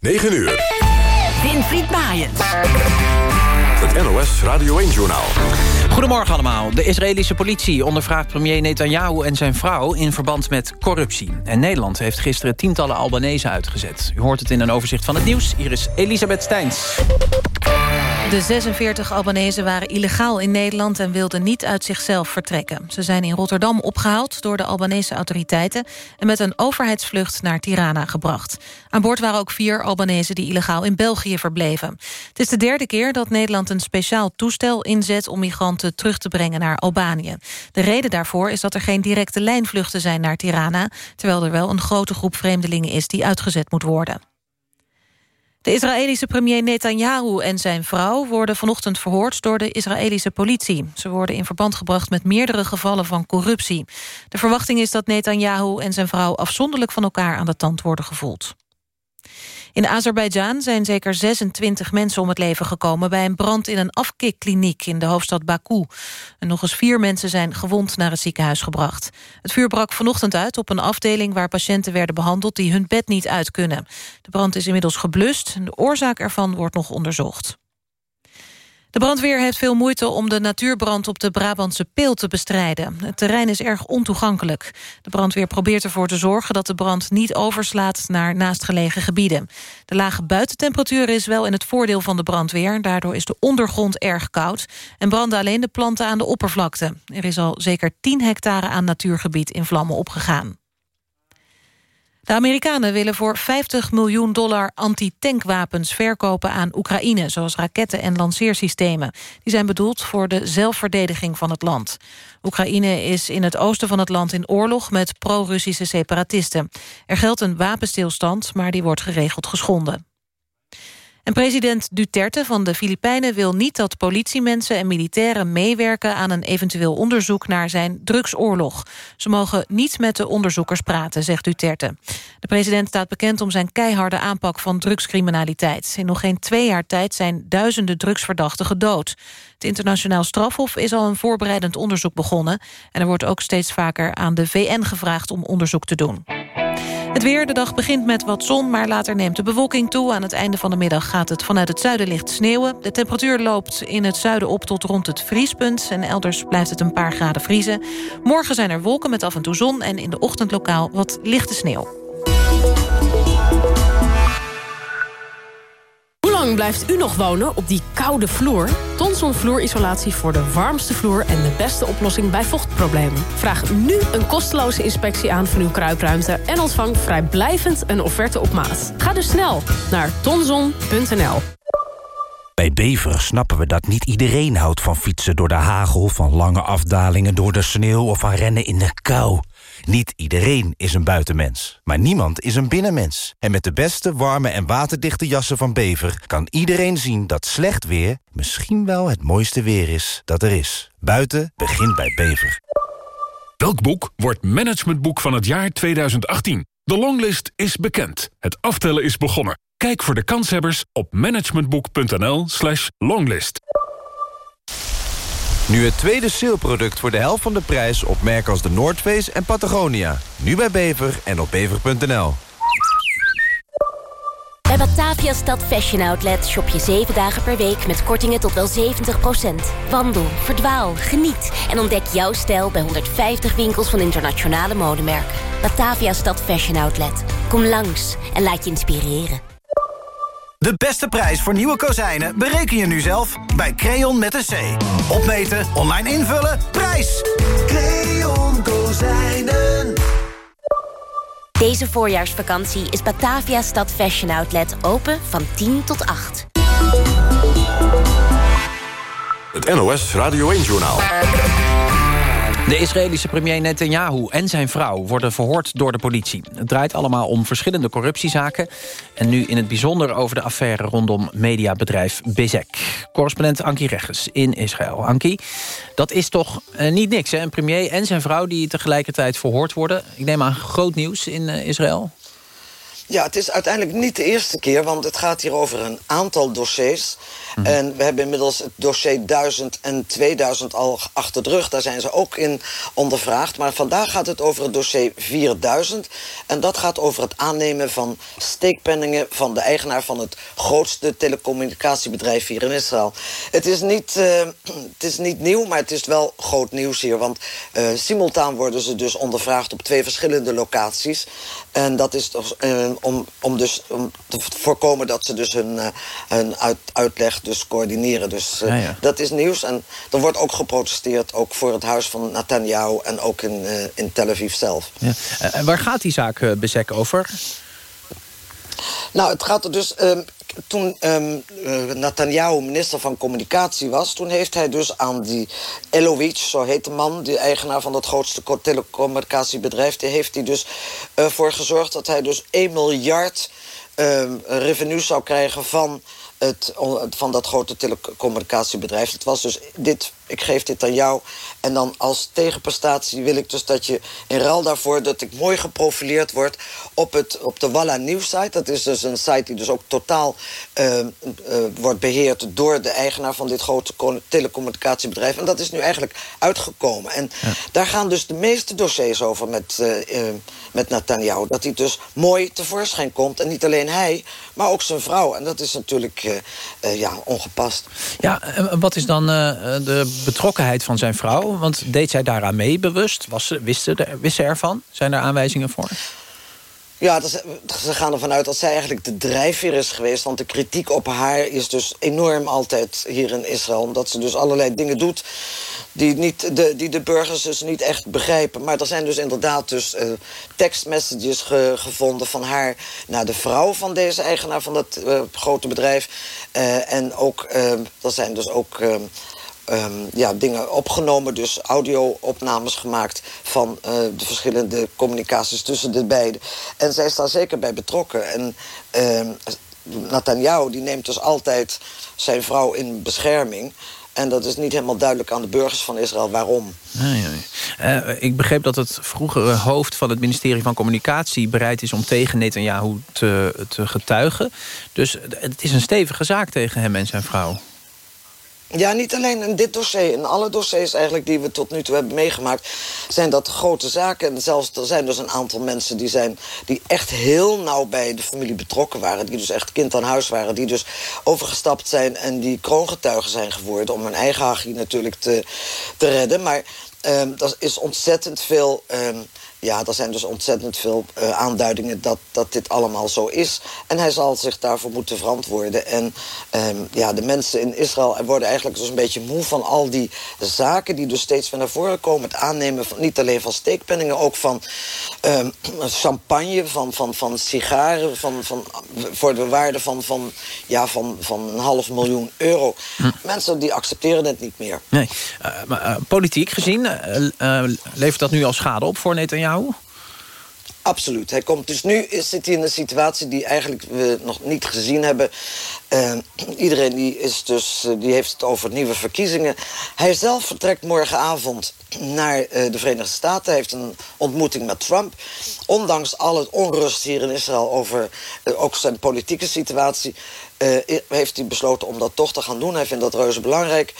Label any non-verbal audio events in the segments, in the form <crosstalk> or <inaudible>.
9 uur. Winfried Maaiens. Het NOS Radio 1-journaal. Goedemorgen allemaal. De Israëlische politie ondervraagt premier Netanyahu en zijn vrouw... in verband met corruptie. En Nederland heeft gisteren tientallen Albanese uitgezet. U hoort het in een overzicht van het nieuws. Hier is Elisabeth Steins. De 46 Albanese waren illegaal in Nederland en wilden niet uit zichzelf vertrekken. Ze zijn in Rotterdam opgehaald door de Albanese autoriteiten... en met een overheidsvlucht naar Tirana gebracht. Aan boord waren ook vier Albanese die illegaal in België verbleven. Het is de derde keer dat Nederland een speciaal toestel inzet... om migranten terug te brengen naar Albanië. De reden daarvoor is dat er geen directe lijnvluchten zijn naar Tirana... terwijl er wel een grote groep vreemdelingen is die uitgezet moet worden. De Israëlische premier Netanyahu en zijn vrouw worden vanochtend verhoord door de Israëlische politie. Ze worden in verband gebracht met meerdere gevallen van corruptie. De verwachting is dat Netanyahu en zijn vrouw afzonderlijk van elkaar aan de tand worden gevoeld. In Azerbeidzjan zijn zeker 26 mensen om het leven gekomen... bij een brand in een afkikkliniek in de hoofdstad Baku. En nog eens vier mensen zijn gewond naar het ziekenhuis gebracht. Het vuur brak vanochtend uit op een afdeling... waar patiënten werden behandeld die hun bed niet uit kunnen. De brand is inmiddels geblust. De oorzaak ervan wordt nog onderzocht. De brandweer heeft veel moeite om de natuurbrand op de Brabantse Peel te bestrijden. Het terrein is erg ontoegankelijk. De brandweer probeert ervoor te zorgen dat de brand niet overslaat naar naastgelegen gebieden. De lage buitentemperatuur is wel in het voordeel van de brandweer. Daardoor is de ondergrond erg koud en branden alleen de planten aan de oppervlakte. Er is al zeker 10 hectare aan natuurgebied in vlammen opgegaan. De Amerikanen willen voor 50 miljoen dollar antitankwapens verkopen aan Oekraïne, zoals raketten en lanceersystemen. Die zijn bedoeld voor de zelfverdediging van het land. Oekraïne is in het oosten van het land in oorlog met pro-Russische separatisten. Er geldt een wapenstilstand, maar die wordt geregeld geschonden. En president Duterte van de Filipijnen wil niet dat politiemensen en militairen meewerken aan een eventueel onderzoek naar zijn drugsoorlog. Ze mogen niet met de onderzoekers praten, zegt Duterte. De president staat bekend om zijn keiharde aanpak van drugscriminaliteit. In nog geen twee jaar tijd zijn duizenden drugsverdachten gedood. Het internationaal strafhof is al een voorbereidend onderzoek begonnen... en er wordt ook steeds vaker aan de VN gevraagd om onderzoek te doen. Het weer, de dag begint met wat zon, maar later neemt de bewolking toe. Aan het einde van de middag gaat het vanuit het zuiden licht sneeuwen. De temperatuur loopt in het zuiden op tot rond het vriespunt... en elders blijft het een paar graden vriezen. Morgen zijn er wolken met af en toe zon... en in de ochtend lokaal wat lichte sneeuw. Lang blijft u nog wonen op die koude vloer? Tonson vloerisolatie voor de warmste vloer en de beste oplossing bij vochtproblemen. Vraag nu een kosteloze inspectie aan van uw kruipruimte... en ontvang vrijblijvend een offerte op maat. Ga dus snel naar tonson.nl. Bij Bever snappen we dat niet iedereen houdt van fietsen door de hagel... van lange afdalingen door de sneeuw of van rennen in de kou. Niet iedereen is een buitenmens, maar niemand is een binnenmens. En met de beste, warme en waterdichte jassen van Bever... kan iedereen zien dat slecht weer misschien wel het mooiste weer is dat er is. Buiten begint bij Bever. Welk boek wordt managementboek van het jaar 2018? De longlist is bekend. Het aftellen is begonnen. Kijk voor de kanshebbers op managementboek.nl slash longlist. Nu het tweede saleproduct voor de helft van de prijs op merken als de Noordface en Patagonia. Nu bij Bever en op bever.nl. Bij Batavia Stad Fashion Outlet shop je 7 dagen per week met kortingen tot wel 70%. Wandel, verdwaal, geniet en ontdek jouw stijl bij 150 winkels van internationale modemerken. Batavia Stad Fashion Outlet. Kom langs en laat je inspireren. De beste prijs voor nieuwe kozijnen bereken je nu zelf bij Creon met een C. Opmeten, online invullen, prijs! Creon Kozijnen. Deze voorjaarsvakantie is Batavia Stad Fashion Outlet open van 10 tot 8. Het NOS Radio 1-journaal. De Israëlische premier Netanyahu en zijn vrouw worden verhoord door de politie. Het draait allemaal om verschillende corruptiezaken... en nu in het bijzonder over de affaire rondom mediabedrijf Bezek. Correspondent Ankie Regges in Israël. Ankie, dat is toch eh, niet niks, hè? Een premier en zijn vrouw die tegelijkertijd verhoord worden. Ik neem aan groot nieuws in uh, Israël. Ja, het is uiteindelijk niet de eerste keer, want het gaat hier over een aantal dossiers. Mhm. En we hebben inmiddels het dossier 1000 en 2000 al achter de rug. Daar zijn ze ook in ondervraagd. Maar vandaag gaat het over het dossier 4000. En dat gaat over het aannemen van steekpenningen van de eigenaar van het grootste telecommunicatiebedrijf hier in Israël. Het is niet, uh, <clears throat> het is niet nieuw, maar het is wel groot nieuws hier. Want uh, simultaan worden ze dus ondervraagd op twee verschillende locaties. En dat is toch, uh, om, om, dus, om te voorkomen dat ze dus hun, hun uit, uitleg dus coördineren. Dus dat is nieuws. En er wordt ook geprotesteerd, ook voor het huis van Netanyahu... en ook in, in Tel Aviv zelf. Ja. En waar gaat die zaak, Bezek, over? Nou, het gaat er dus... Um, toen um, Netanyahu minister van Communicatie was... toen heeft hij dus aan die Elovic, zo heet de man... die eigenaar van het grootste telecommunicatiebedrijf... die heeft hij dus uh, voor gezorgd dat hij dus 1 miljard uh, revenue zou krijgen... van het, van dat grote telecommunicatiebedrijf. Het was dus dit, ik geef dit aan jou. En dan als tegenprestatie wil ik dus dat je in ruil daarvoor... dat ik mooi geprofileerd word op, het, op de Walla Nieuwssite. Dat is dus een site die dus ook totaal uh, uh, wordt beheerd... door de eigenaar van dit grote telecommunicatiebedrijf. En dat is nu eigenlijk uitgekomen. En ja. daar gaan dus de meeste dossiers over met, uh, met Netanyahu. Dat hij dus mooi tevoorschijn komt. En niet alleen hij, maar ook zijn vrouw. En dat is natuurlijk uh, ja, ongepast. Ja, en wat is dan de betrokkenheid van zijn vrouw? Want deed zij daaraan mee bewust? Was ze, wist, ze, wist ze ervan? Zijn er aanwijzingen voor? Ja, ze gaan ervan uit dat zij eigenlijk de drijfveer is geweest. Want de kritiek op haar is dus enorm altijd hier in Israël. Omdat ze dus allerlei dingen doet die, niet de, die de burgers dus niet echt begrijpen. Maar er zijn dus inderdaad dus, uh, tekstmessages ge, gevonden van haar... naar de vrouw van deze eigenaar van dat uh, grote bedrijf. Uh, en ook, er zijn dus ook... Um, ja, dingen opgenomen, dus audio-opnames gemaakt... van uh, de verschillende communicaties tussen de beiden. En zij is daar zeker bij betrokken. En uh, Netanyahu die neemt dus altijd zijn vrouw in bescherming... En dat is niet helemaal duidelijk aan de burgers van Israël waarom. Uh, ik begreep dat het vroegere hoofd van het ministerie van Communicatie... bereid is om tegen Netanyahu te getuigen. Dus het is een stevige zaak tegen hem en zijn vrouw. Ja, niet alleen in dit dossier. In alle dossiers eigenlijk die we tot nu toe hebben meegemaakt... zijn dat grote zaken. En zelfs er zijn dus een aantal mensen die, zijn, die echt heel nauw bij de familie betrokken waren. Die dus echt kind aan huis waren. Die dus overgestapt zijn en die kroongetuigen zijn geworden... om hun eigen hachie natuurlijk te, te redden. Maar um, er is ontzettend veel... Um, ja, er zijn dus ontzettend veel uh, aanduidingen dat, dat dit allemaal zo is. En hij zal zich daarvoor moeten verantwoorden. En um, ja, de mensen in Israël worden eigenlijk dus een beetje moe van al die zaken... die dus steeds weer naar voren komen. Het aannemen van niet alleen van steekpenningen, ook van um, champagne, van, van, van sigaren... Van, van, voor de waarde van, van, ja, van, van een half miljoen euro. Hm. Mensen die accepteren het niet meer. Nee, uh, maar uh, politiek gezien levert dat nu al schade op voor Netanyahu? Absoluut. Hij komt dus nu zit hij in een situatie die eigenlijk we nog niet gezien hebben. Uh, iedereen die is dus, uh, die heeft het over nieuwe verkiezingen. Hij zelf vertrekt morgenavond naar uh, de Verenigde Staten. Hij heeft een ontmoeting met Trump. Ondanks alle onrust hier in Israël over ook zijn politieke situatie... Uh, heeft hij besloten om dat toch te gaan doen. Hij vindt dat reuze belangrijk.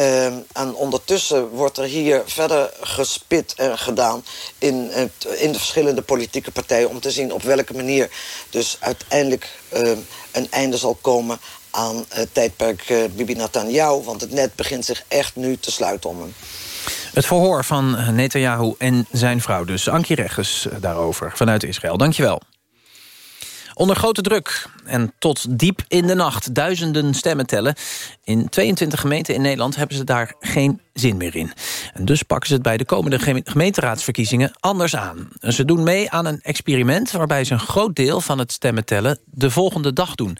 Uh, en ondertussen wordt er hier verder gespit en gedaan... In, in de verschillende politieke partijen... om te zien op welke manier dus uiteindelijk uh, een einde zal komen... aan het tijdperk uh, Bibi Netanyahu. Want het net begint zich echt nu te sluiten om hem. Het verhoor van Netanyahu en zijn vrouw dus. Ankie Regges daarover vanuit Israël. Dankjewel. Onder grote druk en tot diep in de nacht duizenden stemmen tellen. In 22 gemeenten in Nederland hebben ze daar geen zin meer in. En dus pakken ze het bij de komende gemeenteraadsverkiezingen anders aan. Ze doen mee aan een experiment waarbij ze een groot deel van het stemmen tellen de volgende dag doen.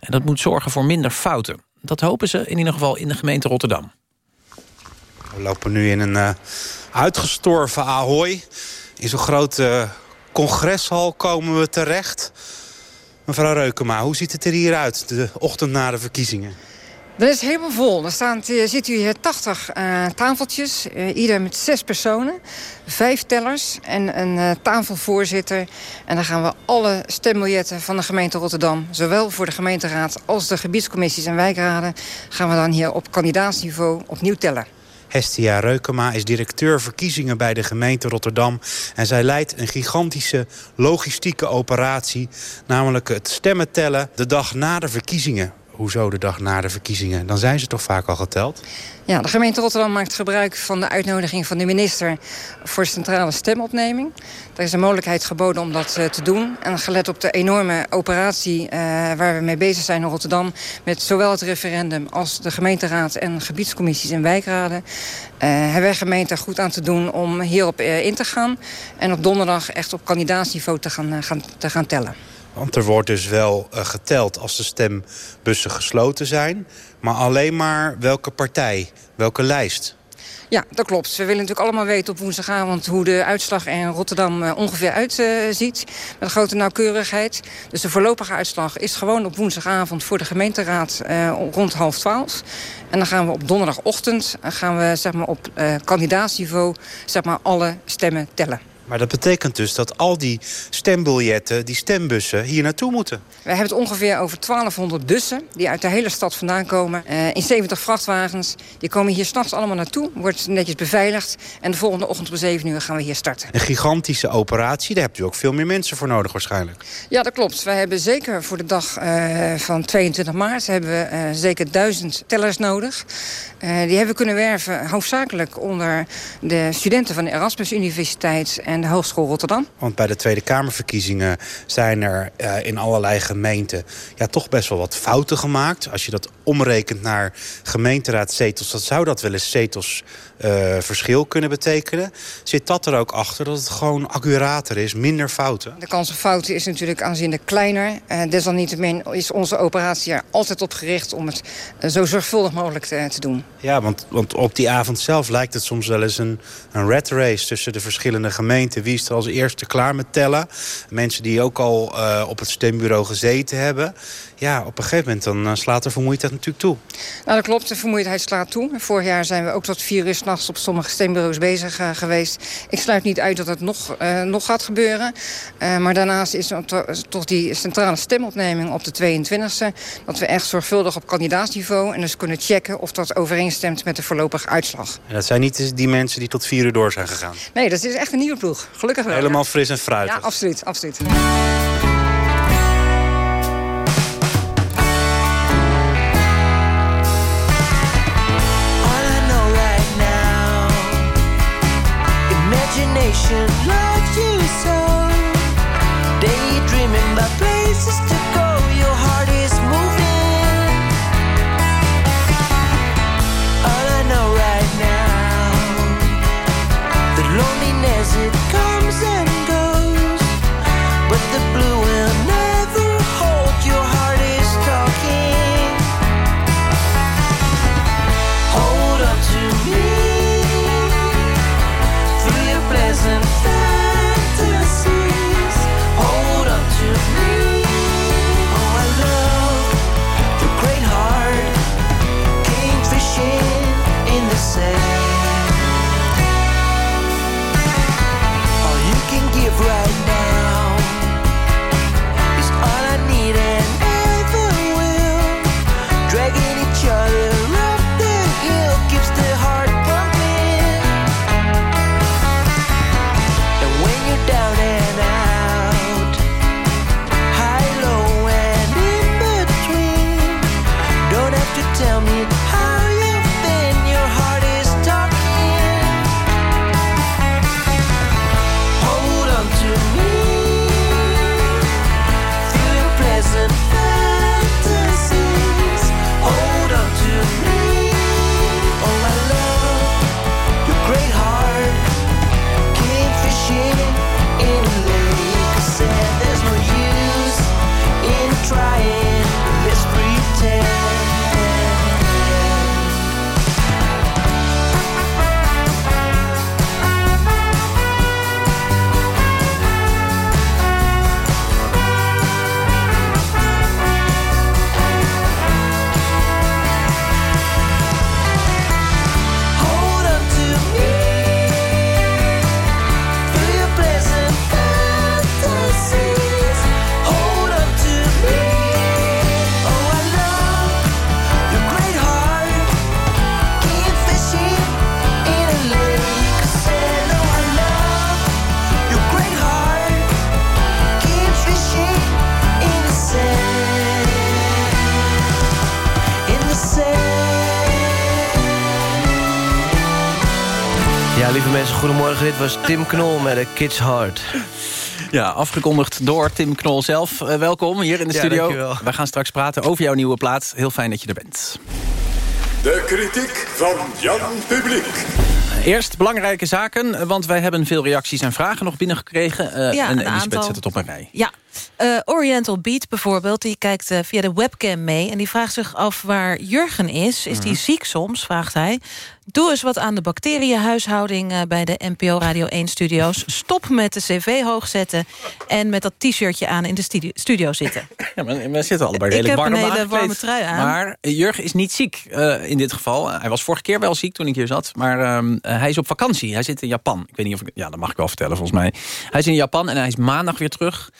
En dat moet zorgen voor minder fouten. Dat hopen ze in ieder geval in de gemeente Rotterdam. We lopen nu in een uh, uitgestorven Ahoy. In zo'n grote congreshal komen we terecht. Mevrouw Reukema, hoe ziet het er hier uit de ochtend na de verkiezingen? Dat is helemaal vol. Er staan, eh, zitten hier 80 uh, tafeltjes, uh, ieder met zes personen. Vijf tellers en een tafelvoorzitter. En dan gaan we alle stembiljetten van de gemeente Rotterdam... zowel voor de gemeenteraad als de gebiedscommissies en wijkraden... gaan we dan hier op kandidaatsniveau opnieuw tellen. Hestia Reukema is directeur verkiezingen bij de gemeente Rotterdam. En zij leidt een gigantische logistieke operatie. Namelijk het stemmen tellen de dag na de verkiezingen hoezo de dag na de verkiezingen? Dan zijn ze toch vaak al geteld? Ja, de gemeente Rotterdam maakt gebruik van de uitnodiging van de minister... voor centrale stemopneming. Er is een mogelijkheid geboden om dat uh, te doen. En gelet op de enorme operatie uh, waar we mee bezig zijn in Rotterdam... met zowel het referendum als de gemeenteraad en gebiedscommissies en wijkraden... Uh, hebben wij gemeente goed aan te doen om hierop in te gaan... en op donderdag echt op kandidaatsniveau te gaan, gaan, te gaan tellen. Want er wordt dus wel uh, geteld als de stembussen gesloten zijn. Maar alleen maar welke partij, welke lijst. Ja, dat klopt. We willen natuurlijk allemaal weten op woensdagavond... hoe de uitslag in Rotterdam uh, ongeveer uitziet. Met grote nauwkeurigheid. Dus de voorlopige uitslag is gewoon op woensdagavond... voor de gemeenteraad uh, rond half twaalf. En dan gaan we op donderdagochtend... gaan we zeg maar, op kandidaatsniveau zeg maar, alle stemmen tellen. Maar dat betekent dus dat al die stembiljetten, die stembussen, hier naartoe moeten. We hebben het ongeveer over 1200 bussen die uit de hele stad vandaan komen. Uh, in 70 vrachtwagens. Die komen hier s'nachts allemaal naartoe, wordt netjes beveiligd. En de volgende ochtend om 7 uur gaan we hier starten. Een gigantische operatie, daar hebt u ook veel meer mensen voor nodig waarschijnlijk. Ja, dat klopt. We hebben zeker voor de dag uh, van 22 maart hebben we uh, zeker duizend tellers nodig. die hebben we kunnen werven hoofdzakelijk onder de studenten van de Erasmus Universiteit... en de Hogeschool Rotterdam. Want bij de Tweede Kamerverkiezingen zijn er uh, in allerlei gemeenten... ja, toch best wel wat fouten gemaakt. Als je dat omrekent naar gemeenteraadzetels... dan zou dat wel eens zetels uh, verschil kunnen betekenen. Zit dat er ook achter, dat het gewoon accurater is, minder fouten? De kans op fouten is natuurlijk aanzienlijk kleiner. Uh, desalniettemin is onze operatie er altijd op gericht... om het uh, zo zorgvuldig mogelijk te, te, doen. Ja, want, want op die avond zelf lijkt het soms wel eens een, een rat race... tussen de verschillende gemeenten. Wie is er als eerste klaar met tellen? Mensen die ook al op het stembureau gezeten hebben. Ja, op een gegeven moment dan slaat de vermoeidheid natuurlijk toe. Nou, dat klopt. De vermoeidheid slaat toe. Vorig jaar zijn we ook tot vier uur s'nachts op sommige stembureaus bezig uh, geweest. Ik sluit niet uit dat het nog, uh, nog gaat gebeuren. Uh, maar daarnaast is er to toch die centrale stemopneming op de 22e... dat we echt zorgvuldig op kandidaatsniveau... en dus kunnen checken of dat overeenstemt met de voorlopige uitslag. En dat zijn niet die mensen die tot vier uur door zijn gegaan? Nee, dat is echt een nieuwe ploeg. Gelukkig wel. Helemaal ja. fris en fruitig. Ja, absoluut. absoluut. Ja, lieve mensen, goedemorgen. Dit was Tim Knol met A Kids Heart. Ja, afgekondigd door Tim Knol zelf. Eh, welkom hier in de Ja, studio. dankjewel. We gaan straks praten over jouw nieuwe plaat. Heel fijn dat je er bent. De kritiek van Jan Publiek. Eerst belangrijke zaken, want wij hebben veel reacties en vragen nog binnengekregen. Eh, Ja, en Elisabeth aantal. zet het op een rij. Ja, eh, Oriental Beat bijvoorbeeld, die kijkt eh, via de webcam mee... en die vraagt zich af waar Jurgen is. Is Mhm. die ziek soms, vraagt hij. Doe eens wat aan de bacteriënhuishouding eh, bij de NPO Radio 1-studio's. Stop met de cv hoogzetten en met dat t-shirtje aan in de studio, studio zitten. Ja, maar we zitten allebei Ik redelijk heb warm een hele warme trui aan. Maar Jurgen is niet ziek in dit geval. Hij was vorige keer wel ziek toen ik hier zat. Maar ehm, eh, hij is op vakantie. Hij zit in Japan. Ik weet niet of ik... Ja, dat mag ik wel vertellen volgens mij. Hij is in Japan en hij is maandag weer terug.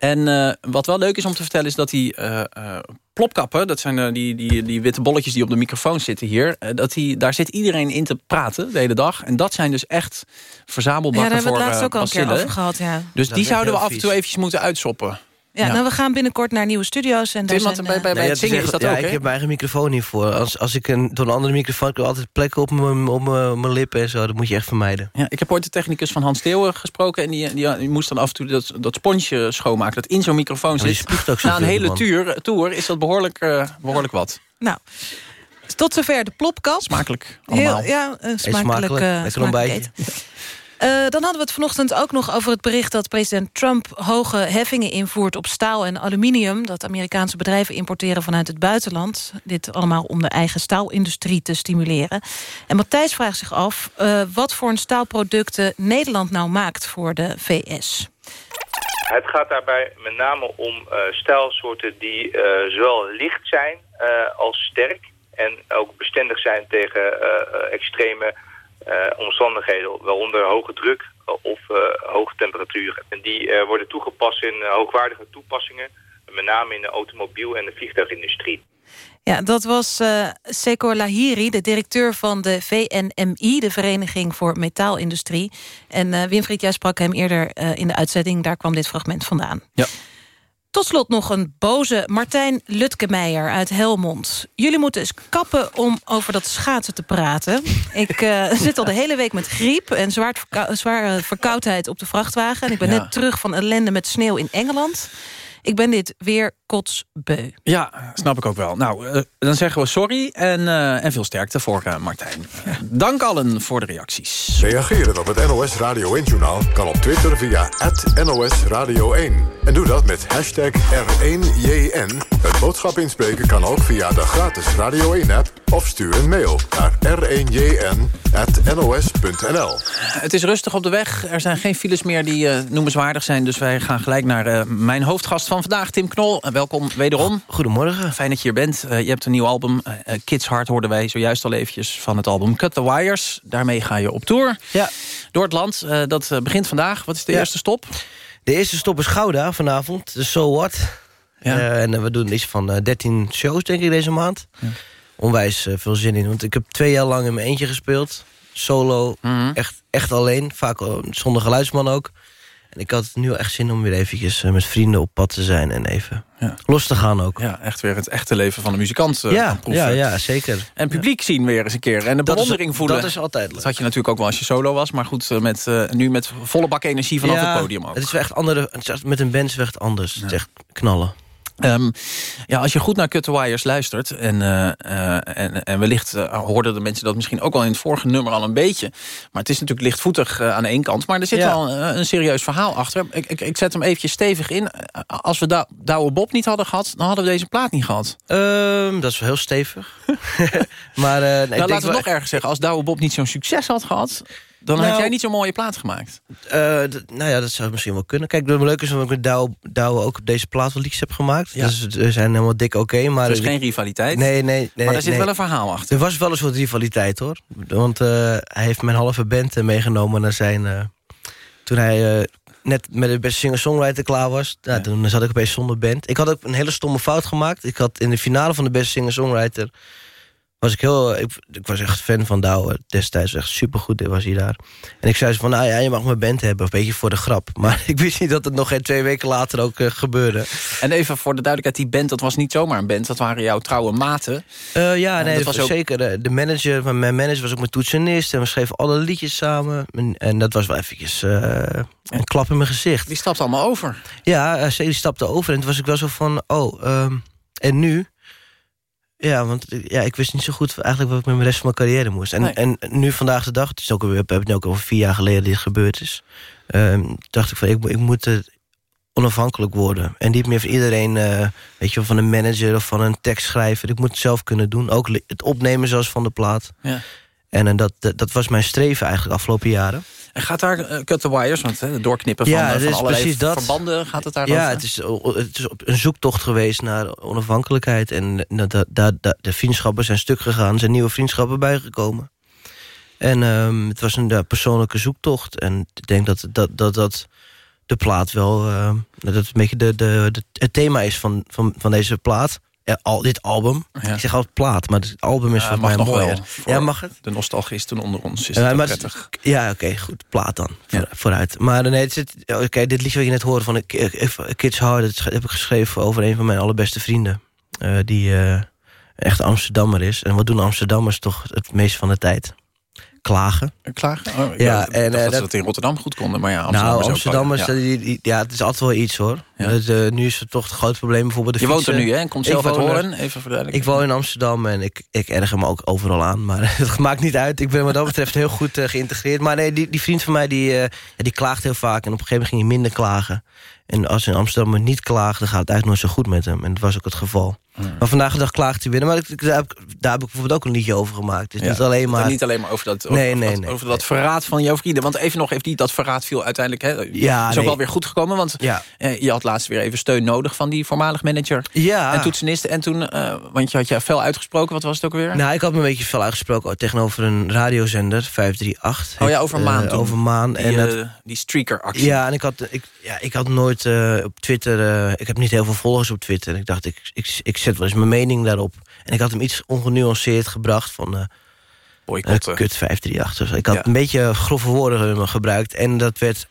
En eh, wat wel leuk is om te vertellen is dat hij... eh, eh, plopkappen, dat zijn eh, die, die, die witte bolletjes die op de microfoon zitten hier. eh, dat die, daar zit iedereen in te praten de hele dag. En dat zijn dus echt Ja, verzamelbakken daar hebben we voor het laatst ook al een keer over gehad. Ja. Dus Dat die zouden we af en toe eventjes moeten uitsoppen. Ja, Ja. Nou, we gaan binnenkort naar nieuwe studio's. En daar Tim, want zijn, bij, eh, bij, bij Nee, het ja, zingen is dat ja, ook, ik heb mijn eigen microfoon hiervoor. Als, als ik een, door een andere microfoon... ik heb altijd plekken op mijn op mijn- mijn lippen en zo. Dat moet je echt vermijden. Ja, ik heb ooit de technicus van Hans Theeuwen gesproken... en die, die, die moest dan af en toe dat, dat sponsje schoonmaken... dat in zo'n microfoon zit. ook Na een hele man. tour, tour is dat behoorlijk, eh, behoorlijk wat. Nou, tot zover de plopkast. Smakelijk allemaal. Heel, ja, smakelijk, smakelijk. eh, Lekker smakelijk ontbijtje. eten. Eh, <laughs> dan hadden we het vanochtend ook nog over het bericht... dat president Trump hoge heffingen invoert op staal en aluminium... dat Amerikaanse bedrijven importeren vanuit het buitenland. Dit allemaal om de eigen staalindustrie te stimuleren. En Matthijs vraagt zich af eh, wat voor een staalproducten Nederland nou maakt voor de VS. Het gaat daarbij met name om eh stijlsoorten die eh, zowel licht zijn eh, als sterk. En ook bestendig zijn tegen eh, eh, extreme eh, omstandigheden, waaronder hoge druk eh, of eh, hoge temperaturen. En die eh, worden toegepast in eh, hoogwaardige toepassingen, met name in de automobiel- en de vliegtuigindustrie. Ja, dat was eh Seko Lahiri, de directeur van de VNMI... de Vereniging voor Metaalindustrie. En eh Winfried, jij sprak hem eerder eh, in de uitzending. Daar kwam dit fragment vandaan. Ja. Tot slot nog een boze Martijn Lutkemeijer uit Helmond. Jullie moeten eens kappen om over dat schaatsen te praten. Ik eh, <laughs> zit al de hele week met griep en zwaar verkou- zware verkoudheid op de vrachtwagen. En ik ben Ja. net terug van ellende met sneeuw in Engeland. Ik ben dit weer kotsbeu. Ja, snap ik ook wel. Nou, eh, dan zeggen we sorry en, eh, en veel sterkte voor eh, Martijn. Dank allen voor de reacties. Reageren op het NOS Radio 1-journaal kan op Twitter via NOS Radio 1. En doe dat met hashtag R1JN. Het boodschap inspreken kan ook via de gratis Radio 1-app... of stuur een mail naar r1jn.nos.nl. Het is rustig op de weg. Er zijn geen files meer die eh, noemenswaardig zijn. Dus wij gaan gelijk naar eh, mijn hoofdgast van vandaag, Tim Knol. Welkom wederom. Goedemorgen. Fijn dat je hier bent. Eh, je hebt een nieuw album. eh, eh, Kids Heart hoorden wij zojuist al eventjes van het album Cut the Wires. Daarmee ga je op tour. Ja. Door het land. Dat begint vandaag. Wat is de Ja. eerste stop? De eerste stop is Gouda vanavond. Dus So What. Ja. En we doen iets van eh, 13 shows, denk ik, deze maand. Onwijs eh, veel zin in. Want ik heb twee jaar lang in mijn eentje gespeeld. Solo, Mhm. echt, echt alleen. Vaak zonder geluidsman ook. En ik had nu echt zin om weer eventjes eh, met vrienden op pad te zijn. En even Ja. los te gaan ook. Ja, echt weer het echte leven van de muzikant eh, ja, proeven. ja, ja, zeker. En publiek zien weer eens een keer. En de Dat is- bewondering voelen. dat is altijd leuk. Dat had je natuurlijk ook wel als je solo was. Maar goed, eh, met, nu met volle bak energie vanaf het podium ook. Het is wel echt andere, met een band is het echt anders. Het is echt knallen. Ehm, ja, als je goed naar Cut the Wires luistert... en, eh, eh, en, en wellicht eh, hoorden de mensen dat misschien ook al in het vorige nummer al een beetje... maar het is natuurlijk lichtvoetig aan de ene kant... maar er zit Ja. wel een, een serieus verhaal achter. Ik, ik, ik zet hem eventjes stevig in. Als we da Douwe Bob niet hadden gehad... dan hadden we deze plaat niet gehad. Ehm, dat is wel heel stevig. <laughs> maar, nee, ik nou, laten we nog ergens zeggen. Als Douwe Bob niet zo'n succes had gehad... dan had Nou, jij niet zo'n mooie plaat gemaakt. Eh, nou ja, dat zou misschien wel kunnen. Kijk, het leuke is dat ik met Douwe, Douwe ook op deze plaat wel liedjes heb gemaakt. Ja. Dus we zijn helemaal dik oké. maar Er is geen rivaliteit. Nee, nee, nee. maar er zit nee. wel een verhaal achter. Er was wel een soort rivaliteit, hoor. Want eh, hij heeft mijn halve band eh, meegenomen naar zijn... toen hij net met de beste singer-songwriter klaar was. Nou, Toen zat ik opeens zonder band. Ik had ook een hele stomme fout gemaakt. Ik had in de finale van de beste singer-songwriter... was ik heel... Ik, ik was echt fan van Douwe destijds. Echt supergoed was hij daar. En ik zei zo van, nou ja, je mag mijn band hebben. Een beetje voor de grap. <laughs> Maar ik wist niet dat het nog geen twee weken later ook eh, gebeurde. En even voor de duidelijkheid, die band, dat was niet zomaar een band. Dat waren jouw trouwe maten. Eh, ja, nee, dat dat was ook- zeker. De, manager van mijn manager was ook mijn toetsenist. En we schreven alle liedjes samen. En, en dat was wel eventjes eh, een klap in mijn gezicht. Die stapt allemaal over. Ja, ze- die stapte over. En toen was ik wel zo van, oh, ehm, en nu? Ja, want ja, ik wist niet zo goed eigenlijk wat ik met de rest van mijn carrière moest. En, Nee. en nu vandaag de dag, het is ook, we hebben het nu ook over vier jaar geleden dit gebeurd is. ehm, dacht ik van, ik, moet- ik moet eh, onafhankelijk worden. En niet meer van iedereen, eh, weet je wel, van een manager of van een tekstschrijver. Ik moet het zelf kunnen doen. Ook het opnemen zelfs van de plaat. Ja. En, eh, dat, dat, dat was mijn streven eigenlijk de afgelopen jaren. En gaat daar eh, cut the wires, want hè, het doorknippen van, Ja, eh, van allerlei dat. verbanden, gaat het daar Ja, over? het is, het is op een zoektocht geweest naar onafhankelijkheid. En eh, da, da, da- de vriendschappen zijn stuk gegaan. Er zijn nieuwe vriendschappen bijgekomen. En ehm, het was een ja, persoonlijke zoektocht. En ik denk dat dat, dat, dat de plaat wel... dat het een beetje de, de, de- het thema is van, van, van deze plaat. Ja, al, dit album. Ik zeg altijd plaat, maar het album is Ja, mag mij nog mooier. wel. Voor Ja, mag het? De nostalgisten onder ons is Ja, maar prettig. het- Ja, oké, goed. Plaat dan. Voor- Vooruit. Maar nee, het zit, oké, dit liedje wat je net hoorde van ik- ik- Kids Hard... dat heb ik geschreven over een van mijn allerbeste vrienden. eh, die eh, echt Amsterdammer is. En wat doen Amsterdammers toch het meest van de tijd? Klagen. Klagen? Oh, ik ja, dacht- ik en dacht eh, dat ze dat- dat in Rotterdam goed konden. Maar ja, Amsterdam nou, Amsterdammers, ja. die, die- ja, het is altijd wel iets hoor. Het, eh, nu is het toch het groot probleem bijvoorbeeld de Je woont er nu, hè? En komt Ik zelf uit. Hoorn, even voor de duidelijkheid. Ik woon in Amsterdam en ik, ik erger me ook overal aan. Maar <laughs> het maakt niet uit. Ik ben wat dat betreft heel goed eh, geïntegreerd. Maar nee, die, die vriend van mij die, ja, die klaagt heel vaak. En op een gegeven moment ging hij minder klagen. En als in Amsterdam niet klaagt, dan gaat het eigenlijk nooit zo goed met hem. En dat was ook het geval. Maar vandaag de dag klaagt hij weer. Maar daar, heb ik, daar heb ik bijvoorbeeld ook een liedje over gemaakt. Dus Ja, niet alleen en maar... niet alleen maar over dat, over, Nee, over nee, dat, nee. over dat verraad van jouw vrienden. Want even nog, heeft die, dat verraad viel uiteindelijk... Hè, Ja, is ook wel weer goed gekomen. Want eh, je had laatst weer even steun nodig van die voormalig manager. Ja. En toetsenisten. En toen, eh, want je had je fel uitgesproken. Wat was het ook weer? Nou, ik had me een beetje veel uitgesproken tegenover een radiozender, 538. oh ja, over Eh, Maan toen. Over Maan. Die, en dat, eh, die streaker-actie. Ja, en ik had, ik, ja, ik had nooit eh, op Twitter... eh, ik heb niet heel veel volgers op Twitter. Ik dacht, ik, ik, ik zet wel eens mijn mening daarop. En ik had hem iets ongenuanceerd gebracht van... Boycotten. eh, kut 538. Dus ik had Ja. een beetje grove woorden gebruikt. En dat werd...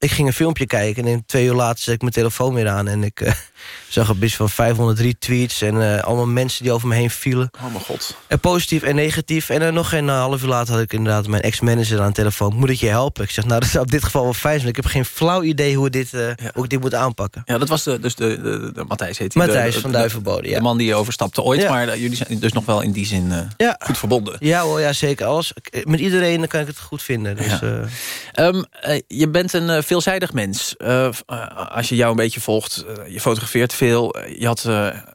Ik ging een filmpje kijken en twee uur later zet ik mijn telefoon weer aan. En ik eh, <laughs> zag een beetje van 503 tweets en eh, allemaal mensen die over me heen vielen. Oh mijn god. En positief en negatief. En dan nog geen eh, half uur later had ik inderdaad mijn ex-manager aan de telefoon. Moet ik je helpen? Ik zeg, nou <laughs> dat zou op dit geval wel fijn zijn. Ik heb geen flauw idee hoe, dit, eh, hoe ik dit moet aanpakken. Ja, dat was de, dus de, de, de, Matthijs heet hij. Matthijs van de- Duivenbode, ja. De man die je overstapte ooit. Ja. Maar eh, jullie zijn dus nog wel in die zin eh, goed verbonden. Ja hoor, ja zeker. Alles, met iedereen kan ik het goed vinden. Dus, eh, Ehm, eh, je bent een eh, veelzijdig mens. Eh, eh, als je jou een beetje volgt, eh, je fotografeert veel. Je had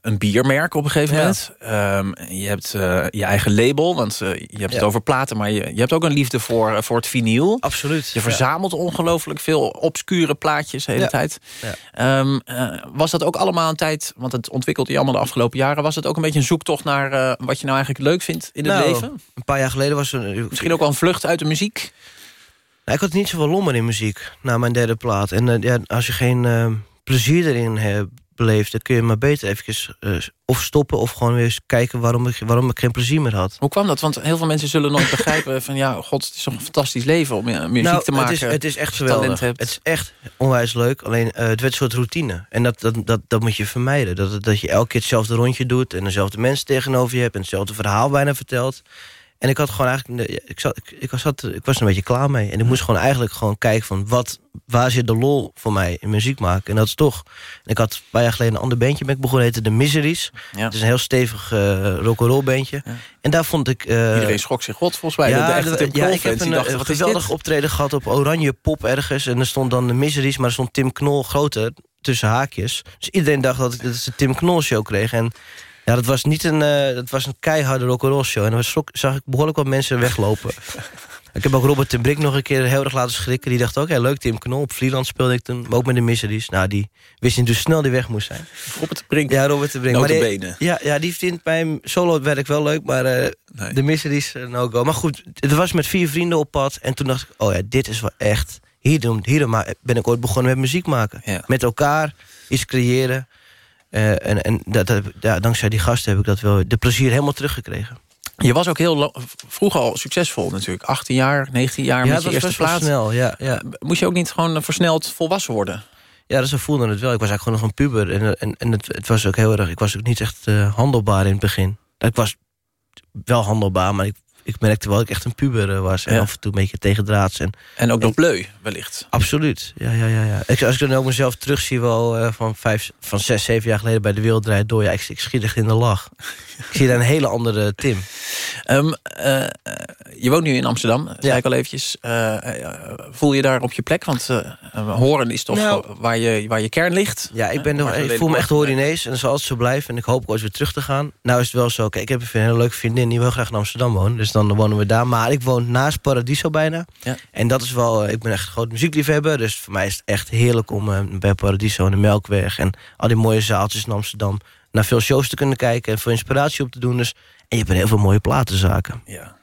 een biermerk op een gegeven Ja. moment. Ehm, je hebt je eigen label, want je hebt het over platen... maar je, je hebt ook een liefde voor, voor het vinyl. Absoluut. Je verzamelt ongelooflijk veel obscure plaatjes de hele tijd. Ja. Ehm, eh, was dat ook allemaal een tijd, want het ontwikkelde je allemaal de afgelopen jaren... was het ook een beetje een zoektocht naar wat je nou eigenlijk leuk vindt in het nou, leven? Een paar jaar geleden was er... Misschien ook wel een vlucht uit de muziek? Nou, ik had niet zoveel lommer in muziek na mijn derde plaat. En eh, ja, als je geen eh, plezier erin hebt beleefd... dan kun je maar beter eventjes eh, of stoppen... of gewoon weer eens kijken waarom ik, waarom ik geen plezier meer had. Hoe kwam dat? Want heel veel mensen zullen nooit <laughs> begrijpen van... ja, god, het is toch een fantastisch leven om muziek nou, te maken. Het is, het is echt geweldig. Het is echt onwijs leuk. Alleen het werd een soort routine. En dat, dat, dat, dat moet je vermijden. Dat, dat je elke keer hetzelfde rondje doet... en dezelfde mensen tegenover je hebt... en hetzelfde verhaal bijna vertelt. En ik had gewoon eigenlijk... ja, Ik, zat, ik, zat, ik was er een beetje klaar mee. En ik moest gewoon eigenlijk gewoon kijken van... Wat, waar zit de lol voor mij in muziek maken? En dat is toch... Ik had een paar jaar geleden een ander bandje ben ik begonnen. heette The Miseries. Ja. Het is een heel stevig uh, rock'n'roll bandje. En daar vond ik... uh, Iedereen schrok zich god volgens mij. ja, de, de ja, ik heb een, dachten, een wat is geweldig optreden gehad op Oranje Pop ergens. En er stond dan de Miseries, maar er stond Tim Knol groter tussen haakjes. Dus iedereen dacht dat, ik, dat ze Tim Knol show kreeg. En ja, dat was niet een, uh, dat was een keiharde rock'n'roll show. En dan was, zag ik behoorlijk wat mensen weglopen. <laughs> ik heb ook Robert ten Brink nog een keer heel erg laten schrikken. Die dacht ook, ja, leuk Tim Knol. Op Vlieland speelde ik toen, maar ook met de Miseries. Nou, die wist niet hoe snel die weg moest zijn. Robert ten Brink? Ja, Robert ten Brink. Maar die, ja, ja, die vindt mijn solo-werk wel leuk, maar uh, Nee. de Miseries uh, no-go. Maar goed, het was met vier vrienden op pad. En toen dacht ik, oh ja, dit is wel echt... Hier, doen, hier maar ben ik ooit begonnen met muziek maken. Ja. Met elkaar, iets creëren. Uh, en en dat, dat, ja, dankzij die gasten heb ik dat wel, de plezier helemaal teruggekregen. Je was ook heel vroeg al succesvol natuurlijk. 18 jaar, 19 jaar Ja, met dat je was eerste best wel plaat. snel, ja, ja. Moest je ook niet gewoon versneld volwassen worden? Ja, dat zo voelde het wel. Ik was eigenlijk gewoon nog een puber. En, en, en het, het was ook heel erg... Ik was ook niet echt eh, handelbaar in het begin. Ik was wel handelbaar, maar ik, ik merkte wel dat ik echt een puber eh, was. En Ja. af en toe een beetje tegendraads. En, En ook nog bleu, wellicht. Absoluut, ja, ja, ja. ja. Ik, als ik dan ook mezelf terugzie wel eh, van, vijf, van zes, zeven jaar geleden... bij de Draait Door, ja, ik, ik schiet echt in de lach. <laughs> ik zie daar een hele andere Tim. Ehm, eh, je woont nu in Amsterdam, zei ik al eventjes. Voel je daar op je plek? Want horen is toch Nou. waar, je, waar je kern ligt? Ja, ik, ben nog, ik voel me echt. Horinees en dat zal altijd zo blijven. En ik hoop ook ooit weer terug te gaan. Nou is het wel zo, kijk, ik heb een hele leuke vriendin... die wil graag in Amsterdam wonen, dus dan wonen we daar. Maar ik woon naast Paradiso bijna. Ja. En dat is wel, eh, ik ben echt een groot muziekliefhebber... dus voor mij is het echt heerlijk om eh, bij Paradiso en de Melkweg... en al die mooie zaaltjes in Amsterdam... naar veel shows te kunnen kijken en veel inspiratie op te doen. Dus, en je hebt heel veel mooie platenzaken. Ja,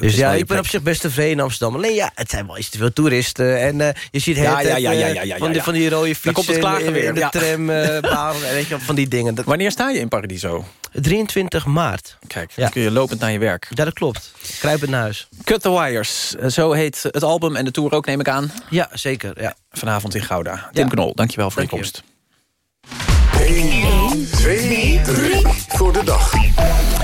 Dus ja, ik ben op zich best tevreden in Amsterdam. Alleen ja, het zijn wel iets te veel toeristen. En eh, je ziet heel Ja, ja, eh, ja, van, die, ja. van die rode Daar fietsen komt het klagen in, weer, in de ja. tram, eh, <laughs> weet je, van die dingen. Dat, Wanneer sta je in Paradiso? 23 maart. Kijk, dan kun je lopend naar je werk. Ja, dat klopt. Kruipend naar huis. Cut the Wires, eh, zo heet het album en de tour ook, neem ik aan. Ja, zeker. Ja. Vanavond in Gouda. Tim Ja. Knol, dankjewel voor Dank je komst. 1, 2, 3 voor de dag.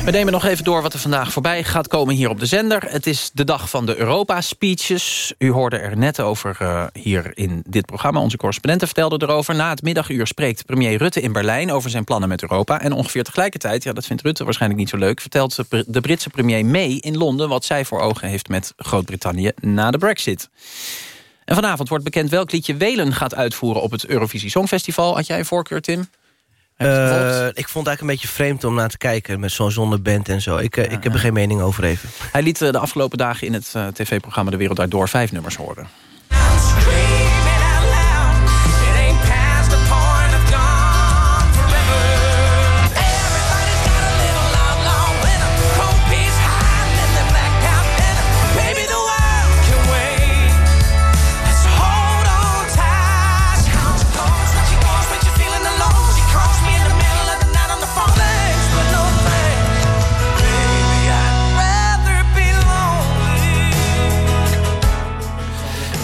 We nemen nog even door wat er vandaag voorbij gaat komen hier op de zender. Het is de dag van de Europa-speeches. U hoorde er net over eh, hier in dit programma. Onze correspondenten vertelden erover. Na het middaguur spreekt premier Rutte in Berlijn over zijn plannen met Europa. En ongeveer tegelijkertijd, ja, dat vindt Rutte waarschijnlijk niet zo leuk... vertelt de- Britse premier May in Londen... wat zij voor ogen heeft met Groot-Brittannië na de brexit. En vanavond wordt bekend welk liedje Welen gaat uitvoeren... op het Eurovisie Songfestival. Had jij een voorkeur, Tim? Eh, ik vond het eigenlijk een beetje vreemd om naar te kijken... met zo'n zonneband en zo. Ik, eh, ik heb er geen mening over even. Hij liet eh, de afgelopen dagen in het eh, tv-programma De Wereld Daardoor vijf nummers horen.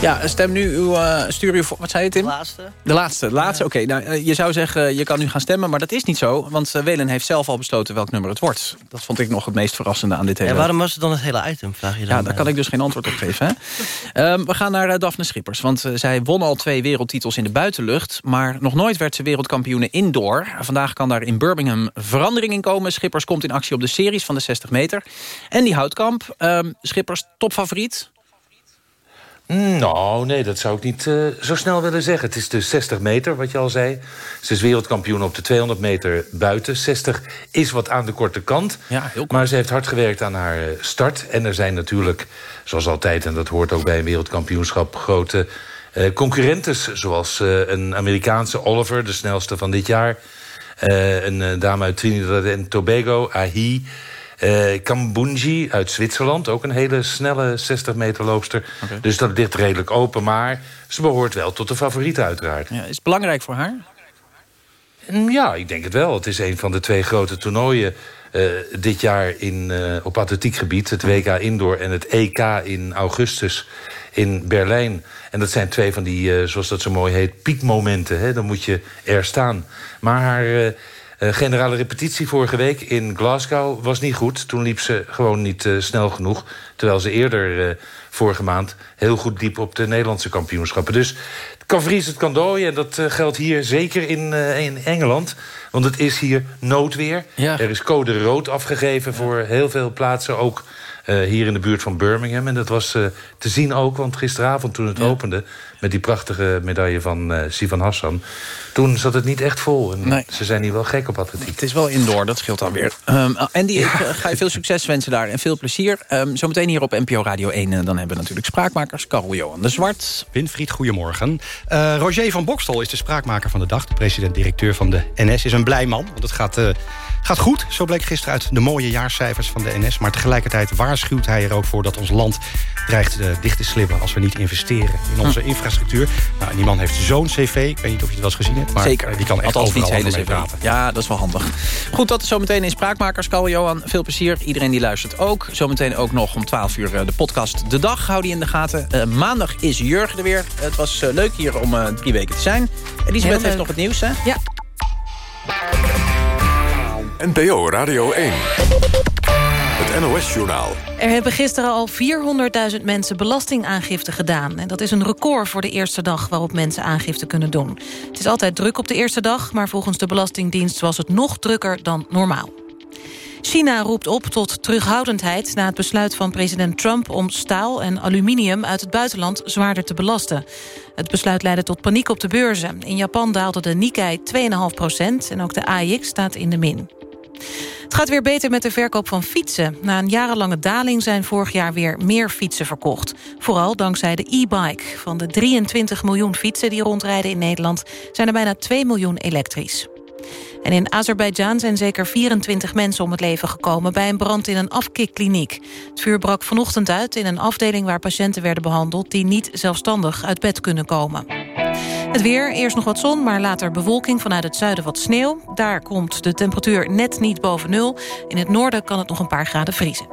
Ja, stem nu uw, eh, stuur uw... Wat zei je, Tim? De laatste? De laatste, de laatste. Oké, nou, eh, je zou zeggen, je kan nu gaan stemmen, maar dat is niet zo. Want uh, Welen heeft zelf al besloten welk nummer het wordt. Dat vond ik nog het meest verrassende aan dit hele... En waarom was het dan het hele item, vraag je dan? Ja, daar kan ik dus geen antwoord op geven. Hè? <laughs> Ehm, we gaan naar eh, Daphne Schippers. Want eh, zij won al twee wereldtitels in de buitenlucht. Maar nog nooit werd ze wereldkampioene indoor. Vandaag kan daar in Birmingham verandering in komen. Schippers komt in actie op de series van de 60 meter. En die houtkamp. Ehm, Schippers, topfavoriet? Nou, nee, dat zou ik niet eh, zo snel willen zeggen. Het is de 60 meter, wat je al zei. Ze is wereldkampioen op de 200 meter buiten. 60 is wat aan de korte kant. Ja, heel Maar ze heeft hard gewerkt aan haar eh, start. En er zijn natuurlijk, zoals altijd... en dat hoort ook bij een wereldkampioenschap... grote eh, concurrentes, zoals een Amerikaanse Oliver... de snelste van dit jaar. Een dame uit Trinidad en Tobago, Ahi... Kambunji uit Zwitserland, ook een hele snelle 60 meter loopster. Dus dat ligt redelijk open, maar ze behoort wel tot de favorieten uiteraard. Ja, is het belangrijk voor haar? Mm, Ja, ik denk het wel. Het is een van de twee grote toernooien eh, dit jaar in, eh, op atletiekgebied. Het WK Indoor en het EK in augustus in Berlijn. En dat zijn twee van die, zoals dat zo mooi heet, piekmomenten. Hè? Dan moet je er staan. Maar haar eh, generale repetitie vorige week in Glasgow was niet goed. Toen liep ze gewoon niet eh, snel genoeg. Terwijl ze eerder eh, vorige maand heel goed liep op de Nederlandse kampioenschappen. Dus het kan vriezen, het kan dooien. En dat geldt hier zeker in, in Engeland. Want het is hier noodweer. Er is code rood afgegeven voor heel veel plaatsen. Ook hier in de buurt van Birmingham. En dat was te zien ook, want gisteravond toen het opende... met die prachtige medaille van eh Sivan Hassan... toen zat het niet echt vol. En Nee. Ze zijn hier wel gek op atletiek. Het is wel indoor, dat scheelt dan weer. Ehm, Andy, ik eh, ga je veel <laughs> succes wensen daar en veel plezier. Ehm, zometeen hier op NPO Radio 1. En dan hebben we natuurlijk spraakmakers. Karel Johan de Zwart. Winfried, goedemorgen. Eh, Roger van Bokstel is de spraakmaker van de dag. De president-directeur van de NS is een blij man. Want het gaat, eh, gaat goed. Zo bleek gisteren uit de mooie jaarcijfers van de NS. Maar tegelijkertijd waarschuwt hij er ook voor dat ons land dreigt eh, dicht te slippen... als we niet investeren in onze infrastructuur infrastructuur. Nou, die man heeft zo'n cv, ik weet niet of je het wel eens gezien hebt... maar Zeker. die kan echt Althans, overal niet hele mee praten. Ja, dat is wel handig. Goed, dat is zometeen in Spraakmakers. Carl Johan, veel plezier. Iedereen die luistert ook. Zometeen ook nog om 12 uur eh, de podcast De Dag. Hou die in de gaten. Eh, maandag is Jurgen er weer. Het was eh, leuk hier om drie weken te zijn. Elisabeth heeft nog het nieuws, hè? Ja. NPO Radio 1. Er hebben gisteren al 400.000 mensen belastingaangifte gedaan. En dat is een record voor de eerste dag waarop mensen aangifte kunnen doen. Het is altijd druk op de eerste dag... maar volgens de Belastingdienst was het nog drukker dan normaal. China roept op tot terughoudendheid na het besluit van president Trump... om staal en aluminium uit het buitenland zwaarder te belasten. Het besluit leidde tot paniek op de beurzen. In Japan daalde de Nikkei 2,5 procent... en ook de AIX staat in de min. Het gaat weer beter met de verkoop van fietsen. Na een jarenlange daling zijn vorig jaar weer meer fietsen verkocht. Vooral dankzij de e-bike. Van de 23 miljoen fietsen die rondrijden in Nederland... zijn er bijna 2 miljoen elektrisch. En in Azerbeidzjan zijn zeker 24 mensen om het leven gekomen... bij een brand in een afkikkliniek. Het vuur brak vanochtend uit in een afdeling waar patiënten werden behandeld... die niet zelfstandig uit bed kunnen komen. Het weer, eerst nog wat zon, maar later bewolking vanuit het zuiden wat sneeuw. Daar komt de temperatuur net niet boven nul. In het noorden kan het nog een paar graden vriezen.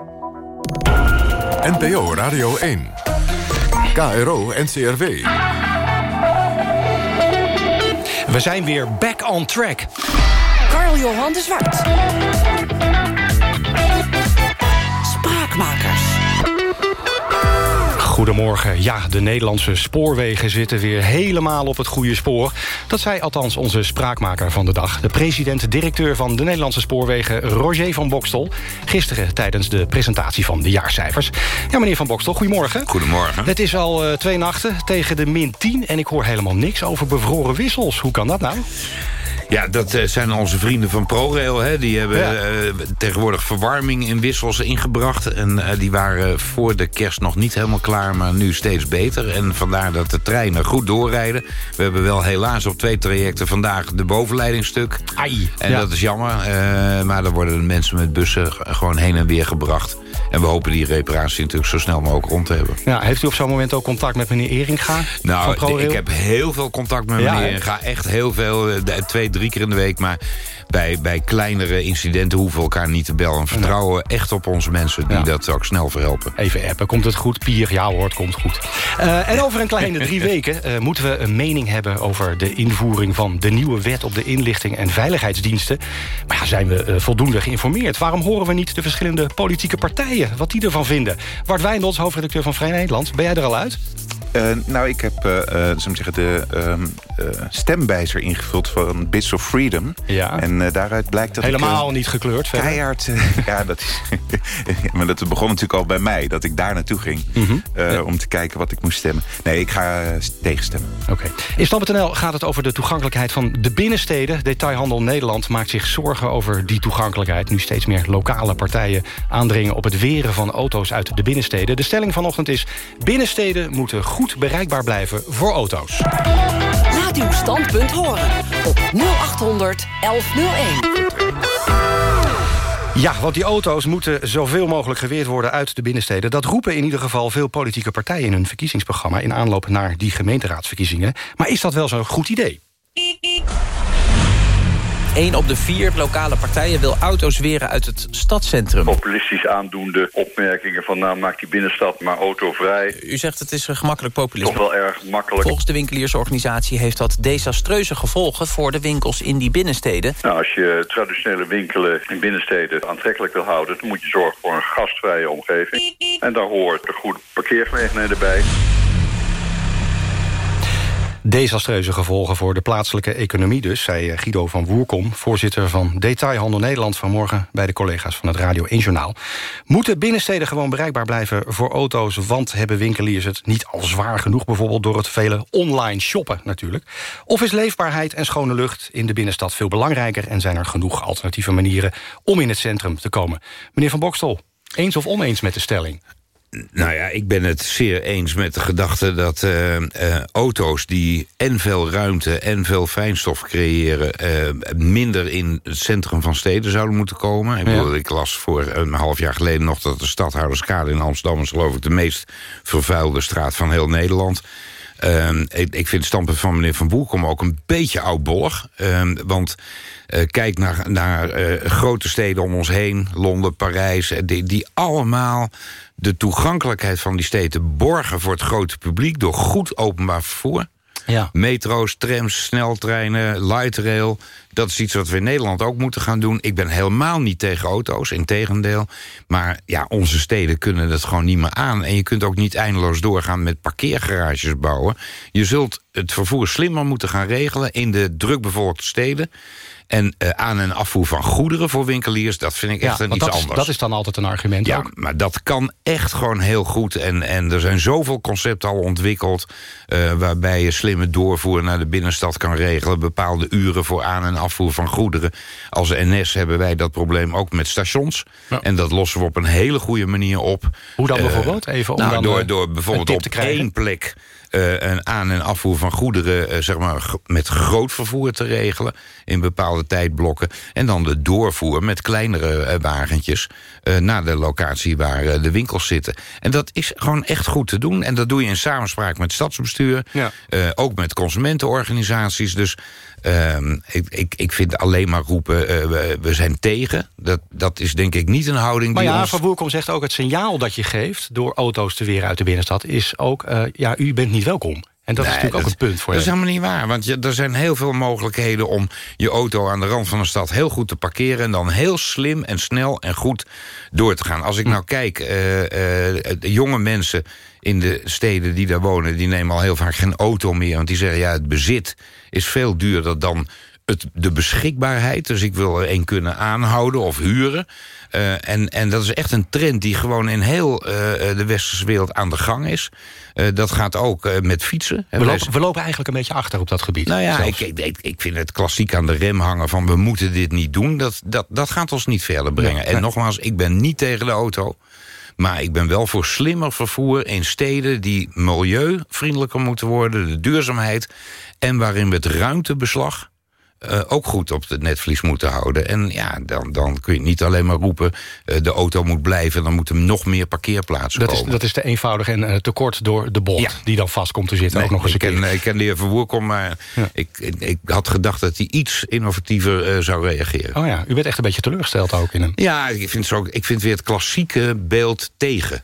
NPO Radio 1. KRO NCRW. We zijn weer back on track. Carl Johan de Zwart. Spraakmakers. Goedemorgen. Ja, de Nederlandse spoorwegen zitten weer helemaal op het goede spoor. Dat zei althans onze spraakmaker van de dag. De president-directeur van de Nederlandse spoorwegen, Roger van Bokstel. Gisteren tijdens de presentatie van de jaarcijfers. Ja, meneer van Bokstel, goedemorgen. Goedemorgen. Het is al eh, twee nachten tegen de min 10 en ik hoor helemaal niks over bevroren wissels. Hoe kan dat nou? Ja, dat eh, zijn onze vrienden van ProRail. Hè. Die hebben Ja. eh, tegenwoordig verwarming in wissels ingebracht. En eh, die waren voor de kerst nog niet helemaal klaar, maar nu steeds beter. En vandaar dat de treinen goed doorrijden. We hebben wel helaas op twee trajecten vandaag de bovenleiding stuk. Ai. En Ja. dat is jammer. maar dan worden de mensen met bussen gewoon heen en weer gebracht. En we hopen die reparatie natuurlijk zo snel mogelijk rond te hebben. Ja, heeft u op zo'n moment ook contact met meneer Eringa Nou, ik heb heel veel contact met meneer. hè? en ga echt heel veel, eh, twee, drie keer in de week. Maar bij, bij kleinere incidenten hoeven we elkaar niet te bellen. En vertrouwen echt op onze mensen die Ja. dat ook snel verhelpen. Even appen, komt het goed? Pier, ja hoor, het komt goed. Eh, en over een kleine drie <laughs> weken eh, moeten we een mening hebben... over de invoering van de nieuwe wet op de inlichting en veiligheidsdiensten. Maar ja, zijn we voldoende geïnformeerd? Waarom horen we niet de verschillende politieke partijen... wat die ervan vinden? Bart Wijndels, hoofdredacteur van Vrij Nederland. Ben jij er al uit? Eh, nou, ik heb zou ik zeggen, de ehm, eh, stemwijzer ingevuld van Bits of Freedom. Ja. En daaruit blijkt dat Helemaal ik... niet gekleurd verder. Keihard, <laughs> ja, dat is, <laughs> maar dat begon natuurlijk al bij mij, dat ik daar naartoe ging... Mhm. om te kijken wat ik moest stemmen. Nee, ik ga tegenstemmen. Oké. In Stam.nl gaat het over de toegankelijkheid van de binnensteden. Detailhandel Nederland maakt zich zorgen over die toegankelijkheid. Nu steeds meer lokale partijen aandringen op het weren van auto's uit de binnensteden. De stelling vanochtend is... binnensteden moeten goed bereikbaar blijven voor auto's. Laat uw standpunt horen op 0800 1101. Ja, want die auto's moeten zoveel mogelijk geweerd worden uit de binnensteden. Dat roepen in ieder geval veel politieke partijen in hun verkiezingsprogramma... in aanloop naar die gemeenteraadsverkiezingen. Maar is dat wel zo'n goed idee? Eén op de vier lokale partijen wil auto's weren uit het stadscentrum. Populistisch aandoende opmerkingen van nou maak die binnenstad maar autovrij. U zegt het is een gemakkelijk populisme. Toch wel erg makkelijk. Volgens de winkeliersorganisatie heeft dat desastreuze gevolgen... voor de winkels in die binnensteden. Nou, als je traditionele winkelen in binnensteden aantrekkelijk wil houden... dan moet je zorgen voor een gastvrije omgeving. En daar hoort een goede parkeergelegenheden bij. Desastreuze gevolgen voor de plaatselijke economie dus... zei eh, Guido van Woerkom, voorzitter van Detailhandel Nederland... vanmorgen bij de collega's van het Radio 1 Journaal. Moeten binnensteden gewoon bereikbaar blijven voor auto's... want hebben winkeliers het niet al zwaar genoeg... bijvoorbeeld door het vele online shoppen natuurlijk? Of is leefbaarheid en schone lucht in de binnenstad veel belangrijker... en zijn er genoeg alternatieve manieren om in het centrum te komen? Meneer Van Bokstel, eens of oneens met de stelling? Nou ja, ik ben het zeer eens met de gedachte dat eh, eh, auto's die en veel ruimte en veel fijnstof creëren... eh, minder in het centrum van steden zouden moeten komen. Ik, bedoel, ik las voor een half jaar geleden nog dat de stadhouderskade in Amsterdam... is geloof ik de meest vervuilde straat van heel Nederland... Ehm, ik, ik vind het standpunt van meneer Van Boerkom ook een beetje oudbollig. Ehm, want kijk naar, naar eh, grote steden om ons heen, Londen, Parijs... eh, die, die allemaal de toegankelijkheid van die steden borgen voor het grote publiek... door goed openbaar vervoer. Ja. Metro's, trams, sneltreinen, light rail. Dat is iets wat we in Nederland ook moeten gaan doen. Ik ben helemaal niet tegen auto's, in tegendeel. Maar ja, onze steden kunnen het gewoon niet meer aan. En je kunt ook niet eindeloos doorgaan met parkeergarages bouwen. Je zult het vervoer slimmer moeten gaan regelen... in de drukbevolkte steden. En eh, aan- en afvoer van goederen voor winkeliers... dat vind ik echt een iets dat, is- anders. dat is dan altijd een argument Ja, ook. maar dat kan echt gewoon heel goed. En, en er zijn zoveel concepten al ontwikkeld... eh, waarbij je slimme doorvoer naar de binnenstad kan regelen... bepaalde uren voor aan- en afvoer van goederen. Als NS hebben wij dat probleem ook met stations. En dat lossen we op een hele goede manier op. Hoe dan Eh, bijvoorbeeld? Even om nou, dan, door, door bijvoorbeeld op te krijgen. één plek... eh, een aan- en afvoer van goederen eh, zeg maar, met groot vervoer te regelen... in bepaalde tijdblokken. En dan de doorvoer met kleinere eh, wagentjes... naar de locatie waar de winkels zitten. En dat is gewoon echt goed te doen. En dat doe je in samenspraak met het stadsbestuur. ook met consumentenorganisaties. Dus ehm, ik, ik, ik vind alleen maar roepen, eh, we, we zijn tegen. Dat, dat is denk ik niet een houding Maar die ja, ons... Van Boerkom zegt ook het signaal dat je geeft... door auto's te weren uit de binnenstad... is ook, eh, ja, u bent niet welkom. En dat is natuurlijk ook een punt voor Dat is je. helemaal niet waar, want je, er zijn heel veel mogelijkheden... om je auto aan de rand van een stad heel goed te parkeren... en dan heel slim en snel en goed door te gaan. Als Hm. ik nou kijk, eh, de jonge mensen in de steden die daar wonen... die nemen al heel vaak geen auto meer, want die zeggen... ja, het bezit is veel duurder dan het, de beschikbaarheid. Dus ik wil er een kunnen aanhouden of huren. Eh, en, en dat is echt een trend die gewoon in heel eh, de westerse wereld aan de gang is. Eh, dat gaat ook met fietsen. We lopen, we lopen eigenlijk een beetje achter op dat gebied. Nou ja, ik, ik, ik vind het klassiek aan de rem hangen van we moeten dit niet doen. Dat, dat, dat gaat ons niet verder brengen. Nee, en nee. nogmaals, ik ben niet tegen de auto. Maar ik ben wel voor slimmer vervoer in steden die milieuvriendelijker moeten worden. De duurzaamheid. En waarin het ruimtebeslag eh, ook goed op het netvlies moeten houden. En ja, dan, dan kun je niet alleen maar roepen... eh, de auto moet blijven, dan moeten nog meer parkeerplaatsen dat, is, dat is te eenvoudig en eh, te kort door de bocht... die dan vast komt te zitten. Nee, ook nog eens een ik, keer. ken, ik ken de heer Verwoerkom, maar ik, ik, ik had gedacht dat hij iets innovatiever zou reageren. Oh ja, u bent echt een beetje teleurgesteld ook in hem. Ja, ik vind, zo, ik vind weer het klassieke beeld tegen.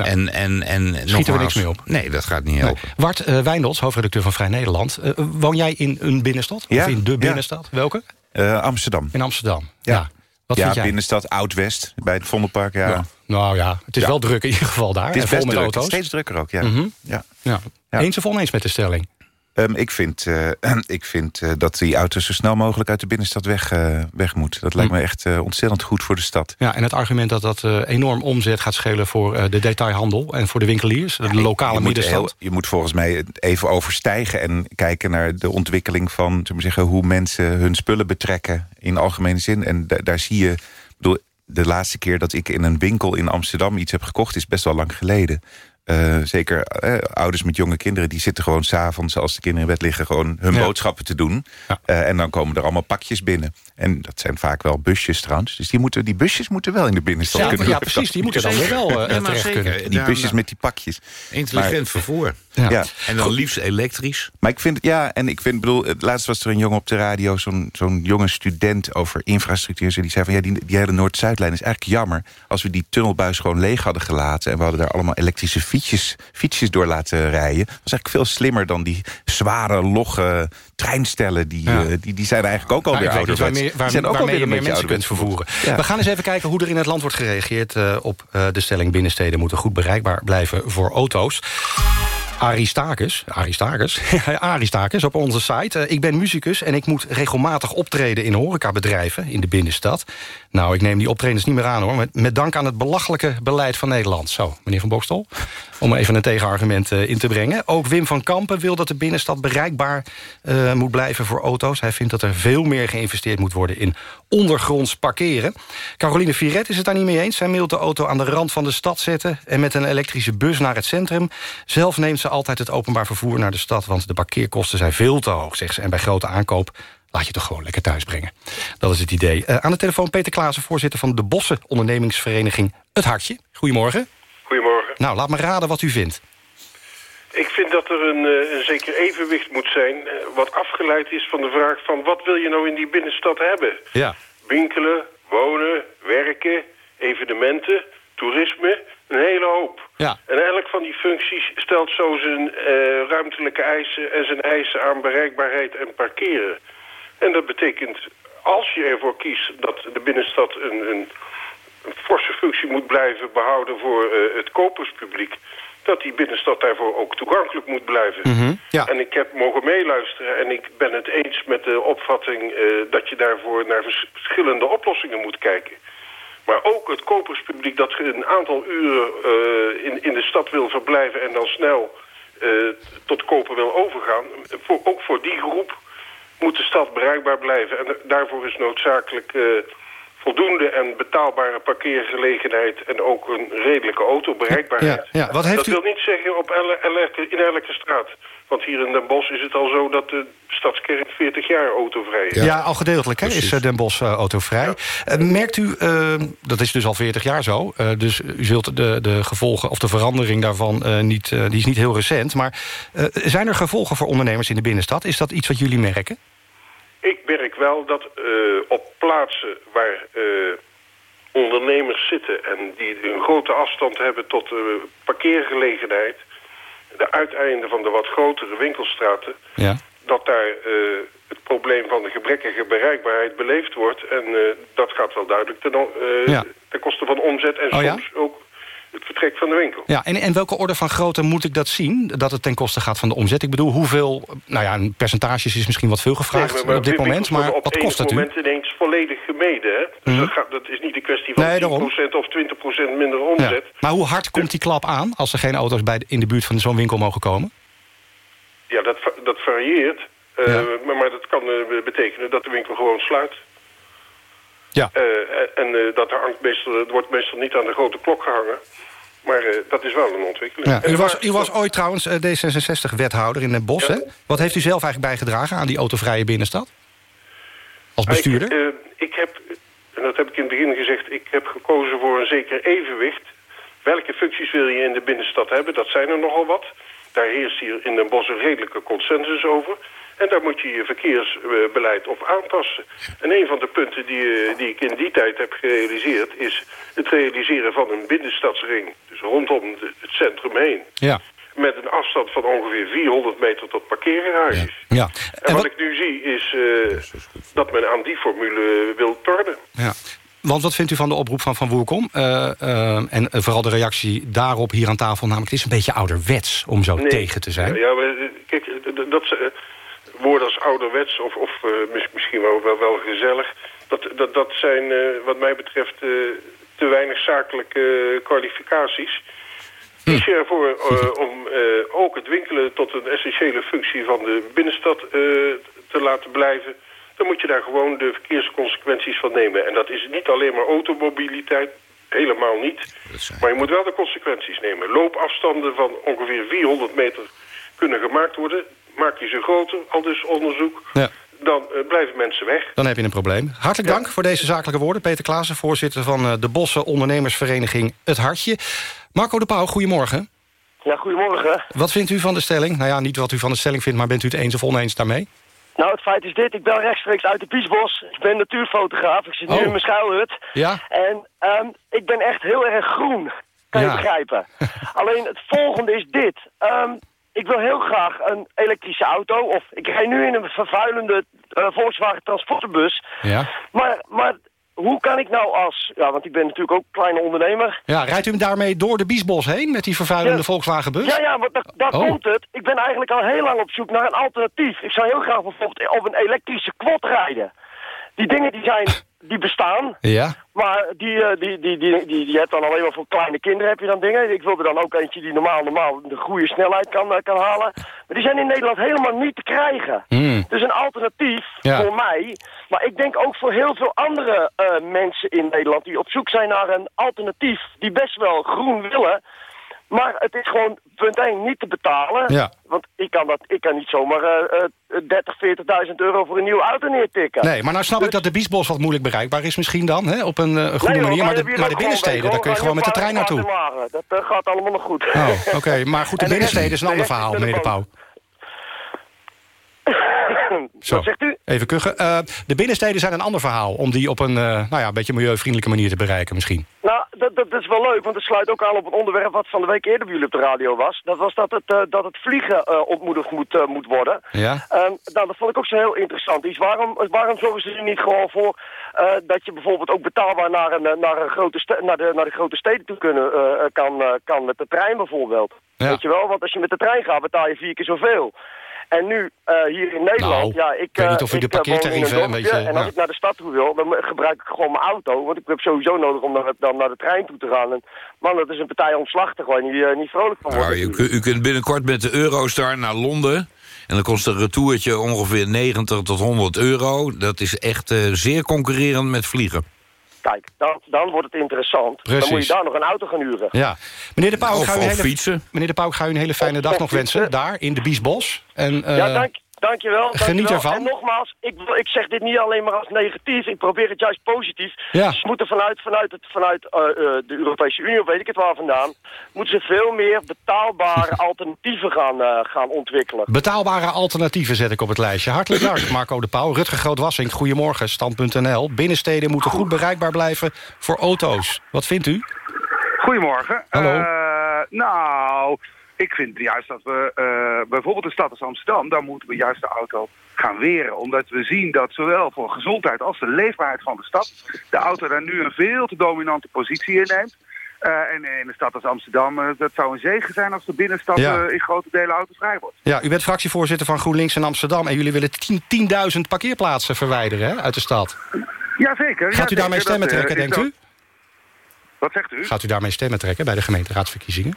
En, en, en Nou, we nogmaals- niks mee op. Nee, dat gaat niet helpen. Wart uh, Wijndels, hoofdredacteur van Vrij Nederland. Eh, woon jij in een binnenstad? Ja, Of in de ja. binnenstad? Welke? Eh, Amsterdam. In Amsterdam, ja. Wat ja, vind jij? binnenstad Oud-West, bij het Vondelpark. Ja. Ja. Nou ja, het is Ja. wel druk in ieder geval daar. Het is en vol met druk. Auto's. steeds drukker ook, ja. Mhm. ja. Ja. Ja. Eens of oneens met de stelling? Ehm, ik vind, eh, <clears throat> ik vind eh, dat die auto's zo snel mogelijk uit de binnenstad weg, eh, weg moeten. Dat lijkt me echt ontzettend goed voor de stad. Ja, en het argument dat dat enorm omzet gaat schelen... voor de detailhandel en voor de winkeliers, de lokale je moet, heel- je moet volgens mij even overstijgen en kijken naar de ontwikkeling van maar zeggen, hoe mensen hun spullen betrekken in algemene zin. En da- daar zie je, bedoel, de laatste keer dat ik in een winkel in Amsterdam iets heb gekocht, is best wel lang geleden. Eh, zeker eh, ouders met jonge kinderen, die zitten gewoon s'avonds, als de kinderen in bed liggen, gewoon hun Ja. boodschappen te doen. Eh, en dan komen er allemaal pakjes binnen. En dat zijn vaak wel busjes trouwens. Dus die, moeten, die busjes moeten wel in de binnenstad Ja, kunnen ja, precies, die moeten dan weer wel, eh, Ja, maar terecht zeker. kunnen. Die busjes nou, met die pakjes. Intelligent Maar- vervoer. Ja. En dan liefst elektrisch. Maar ik vind, ja, en ik vind, bedoel, het laatst was er een jongen op de radio, zo'n zo'n jonge student over infrastructuur. Die zei van ja, die, die hele Noord-Zuidlijn is eigenlijk jammer als we die tunnelbuis gewoon leeg hadden gelaten. En we hadden daar allemaal elektrische fietsjes, fietsjes door laten rijden. Dat was eigenlijk veel slimmer dan die zware, logge treinstellen. Die, Ja. eh, die, die zijn eigenlijk ook alweer Die waar, zijn ook waarmee alweer je meer mensen kunt vervoeren. Ja. We gaan eens even kijken hoe er in het land wordt gereageerd... eh, op eh, de stelling binnensteden moeten goed bereikbaar blijven voor auto's. Aristakis, Aristakis, <laughs> Aristakis op onze site. Eh, ik ben muzikus en ik moet regelmatig optreden in horecabedrijven in de binnenstad. Nou, ik neem die optredens niet meer aan hoor. Met, dank aan het belachelijke beleid van Nederland. Zo, meneer Van Bokstel, om even een tegenargument eh, in te brengen. Ook Wim van Kampen wil dat de binnenstad bereikbaar eh, moet blijven voor auto's. Hij vindt dat er veel meer geïnvesteerd moet worden in ondergronds parkeren. Caroline Viret is het daar niet mee eens. Zij mailt de auto aan de rand van de stad zetten... en met een elektrische bus naar het centrum. Zelf neemt ze altijd het openbaar vervoer naar de stad... want de parkeerkosten zijn veel te hoog, zegt ze. En bij grote aankoop laat je toch gewoon lekker thuis brengen. Dat is het idee. Eh, aan de telefoon Peter Klaassen, voorzitter van de Bossen ondernemingsvereniging Het Hartje. Goedemorgen. Goedemorgen. Nou, laat me raden wat u vindt. Ik vind dat er een, eh, een zeker evenwicht moet zijn... eh, wat afgeleid is van de vraag van... wat wil je nou in die binnenstad hebben? Ja. Winkelen, wonen, werken, evenementen, toerisme, een hele hoop. Ja. En elk van die functies stelt zo zijn ruimtelijke eisen... en zijn eisen aan bereikbaarheid en parkeren. En dat betekent, als je ervoor kiest dat de binnenstad een, een, een forse functie moet blijven behouden voor eh, het koperspubliek... dat die binnenstad daarvoor ook toegankelijk moet blijven. Mhm. Ja. En ik heb mogen meeluisteren en ik ben het eens met de opvatting... eh, dat je daarvoor naar vers- verschillende oplossingen moet kijken. Maar ook het koperspubliek dat een aantal uren eh, in, in de stad wil verblijven... en dan snel tot kopen wil overgaan. Voor, ook voor die groep moet de stad bereikbaar blijven. En daarvoor is noodzakelijk eh, voldoende en betaalbare parkeergelegenheid... en ook een redelijke autobereikbaarheid. Ja, ja. Wat heeft dat u- wil niet zeggen op elke, in elke straat. Want hier in Den Bosch is het al zo dat de stadskerk 40 jaar autovrij is. Ja, al gedeeltelijk hè, is eh, Den Bosch eh, autovrij. Eh, merkt u, dat is dus al 40 jaar zo... dus u zult de, de gevolgen of de verandering daarvan niet... die is niet heel recent, maar zijn er gevolgen voor ondernemers in de binnenstad? Is dat iets wat jullie merken? Ik merk wel dat op plaatsen waar ondernemers zitten... en die een grote afstand hebben tot parkeergelegenheid... de uiteinden van de wat grotere winkelstraten... Ja. dat daar eh, het probleem van de gebrekkige bereikbaarheid beleefd wordt. En eh, dat gaat wel duidelijk ten, eh, Ja. ten koste van omzet en Oh ja? soms ook vertrek van de winkel. Ja, en, en welke orde van grootte moet ik dat zien? Dat het ten koste gaat van de omzet? Ik bedoel, hoeveel... Nou ja, een percentages is misschien wat veel gevraagd Nee, maar op dit moment... maar op wat kost het u? moment ineens volledig gemeden. Hè? Dus Mhm. dat, gaat, dat is niet een kwestie van Nee, 10% daarom. of 20% minder Ja. omzet. Maar hoe hard komt die klap aan... als er geen auto's bij de- in de buurt van zo'n winkel mogen komen? Ja, dat, dat varieert. Eh, maar, maar dat kan eh, betekenen dat de winkel gewoon sluit. Ja. Eh, en dat er hangt meestal, het wordt meestal niet aan de grote klok gehangen. Maar eh, dat is wel een ontwikkeling. Ja, u, was, u was ooit trouwens eh, D66-wethouder in Den Bosch, hè? Wat heeft u zelf eigenlijk bijgedragen aan die autovrije binnenstad? Als bestuurder? Ik, eh, ik heb, en dat heb ik in het begin gezegd... ik heb gekozen voor een zeker evenwicht. Welke functies wil je in de binnenstad hebben? Dat zijn er nogal wat. Daar heerst hier in Den Bosch een redelijke consensus over. En daar moet je je verkeersbeleid op aanpassen. En een van de punten die, eh, die ik in die tijd heb gerealiseerd... is het realiseren van een binnenstadsring. Dus rondom het centrum heen. Ja. Met een afstand van ongeveer 400 meter tot parkeergarages. Ja. En wat ik nu zie is eh, dat men aan die formule wil tornen. ja. Want wat vindt u van de oproep van Van Woerkom? Eh, en vooral de reactie daarop hier aan tafel. Namelijk, het is een beetje ouderwets om zo Nee. tegen te zijn. Ja, maar, kijk, dat woorden als ouderwets of, of eh, mis- misschien wel, wel, wel gezellig... Dat, dat, dat zijn eh, wat mij betreft eh, te weinig zakelijke kwalificaties. Hm. Kies je ervoor eh, om ook het winkelen tot een essentiële functie van de binnenstad te laten blijven... dan moet je daar gewoon de verkeersconsequenties van nemen. En dat is niet alleen maar automobiliteit, helemaal niet. Maar je moet wel de consequenties nemen. Loopafstanden van ongeveer 400 meter kunnen gemaakt worden. Maak je ze groter, al dus onderzoek, Ja. dan eh, blijven mensen weg. Dan heb je een probleem. Hartelijk dank voor deze zakelijke woorden. Peter Klaassen, voorzitter van eh, de Bosse ondernemersvereniging Het Hartje. Marco de Pauw, goedemorgen. Ja, goedemorgen. Wat vindt u van de stelling? Nou ja, niet wat u van de stelling vindt, maar bent u het eens of oneens daarmee? Nou, het feit is dit. Ik ben rechtstreeks uit de Biesbos. Ik ben natuurfotograaf. Ik zit nu Oh. in mijn schuilhut. Ja? En ehm, ik ben echt heel erg groen. Kan je Ja. begrijpen. <laughs> Alleen het volgende is dit. Ehm, ik wil heel graag een elektrische auto. Of ik rij nu in een vervuilende eh, Volkswagen transporterbus. Ja. Maar, maar hoe kan ik nou als... Ja, want ik ben natuurlijk ook kleine ondernemer. Ja, rijdt u hem daarmee door de Biesbos heen met die vervuilende Ja. Volkswagenbus? Ja, ja, want daar, daar Oh. komt het. Ik ben eigenlijk al heel lang op zoek naar een alternatief. Ik zou heel graag bijvoorbeeld op een elektrische quad rijden. Die dingen die zijn, <laughs> die bestaan. Ja. Maar die, eh, die, die, die, die, die hebt dan alleen maar voor kleine kinderen heb je dan dingen. Ik wilde dan ook eentje die normaal, normaal de goede snelheid kan, eh, kan halen. Maar die zijn in Nederland helemaal niet te krijgen. Hmm. Dus een alternatief Ja. voor mij, maar ik denk ook voor heel veel andere eh, mensen in Nederland die op zoek zijn naar een alternatief, die best wel groen willen, Maar het is gewoon, punt 1, niet te betalen. Ja. Want ik kan, dat, ik kan niet zomaar eh 30, 40.000 euro voor een nieuwe auto neertikken. Nee, maar nou snap ik dat de Biesbos wat moeilijk bereikbaar is misschien dan, hè, op een, eh, goede Nee, manier. Maar de, maar de binnensteden, daar kun je gewoon met de trein naartoe. Dat eh, gaat allemaal nog goed. Oh, oké. Maar goed, de <laughs> En de binnensteden is een ander verhaal, meneer de Pauw. Zo. Wat zegt u? Even kuchen. Eh, de binnensteden zijn een ander verhaal... om die op een eh, nou ja, een beetje milieuvriendelijke manier te bereiken misschien. Nou, dat, dat, dat is wel leuk, want het sluit ook aan op een onderwerp wat van de week eerder bij jullie op de radio was. Dat was dat het, eh, dat het vliegen ontmoedigd moet, moet worden. Ja? Ehm, nou, dat vond ik ook zo heel interessant. Iets. Waarom, waarom zorgen ze er niet gewoon voor dat je bijvoorbeeld ook betaalbaar naar, een, naar, een grote naar, de, naar de grote steden toe kunnen, kan, kan met de trein bijvoorbeeld? Ja. Weet je wel, want als je met de trein gaat betaal je vier keer zoveel. En nu, eh, hier in Nederland, Nou, ja, ik, weet niet eh, of u de eh, parkeertarieven een beetje- En als ja. ik naar de stad toe wil, dan gebruik ik gewoon mijn auto. Want ik heb sowieso nodig om naar, dan naar de trein toe te gaan. En man, dat is een partij omslachtig waar je niet, niet vrolijk van wordt. Nou, u, u kunt binnenkort met de Eurostar naar Londen. En dan kost een retourtje ongeveer 90 tot 100 euro. Dat is echt eh, zeer concurrerend met vliegen. Kijk, dan, dan wordt het interessant. Dan moet je daar nog een auto gaan huren. Ja. Meneer de Pauw, ik Of- ga u een of hele, fietsen. Meneer de Pauw, ik ga u een hele fijne dag nog wensen. Daar, in de Biesbos. En, eh, ja, dank, dankjewel. geniet dankjewel. ervan. En nogmaals, ik, wil- ik zeg dit niet alleen maar als negatief. Ik probeer het juist positief. Ja. Ze moeten vanuit, vanuit, het, vanuit eh, eh, de Europese Unie, of weet ik het waar vandaan... moeten ze veel meer betaalbare <laughs> alternatieven gaan, eh, gaan ontwikkelen. Betaalbare alternatieven zet ik op het lijstje. Hartelijk dank, <clears throat> Marco de Pauw. Rutger Grootwassink, goedemorgen, stand.nl. Binnensteden moeten goed bereikbaar blijven voor auto's. Wat vindt u? Goedemorgen. Hallo. Eh, nou, ik vind juist dat we eh, bijvoorbeeld de stad als Amsterdam... daar moeten we juist de auto gaan weren. Omdat we zien dat zowel voor gezondheid als de leefbaarheid van de stad... de auto daar nu een veel te dominante positie inneemt. Eh en in een stad als Amsterdam, eh, dat zou een zegen zijn... als de binnenstad Ja. in grote delen autovrij wordt. Ja, u bent fractievoorzitter van GroenLinks in Amsterdam... en jullie willen 10 10.000 parkeerplaatsen verwijderen hè, uit de stad. Jazeker. Gaat u daarmee stemmen trekken, denkt dat- u? Wat zegt u? Gaat u daarmee stemmen trekken bij de gemeenteraadsverkiezingen?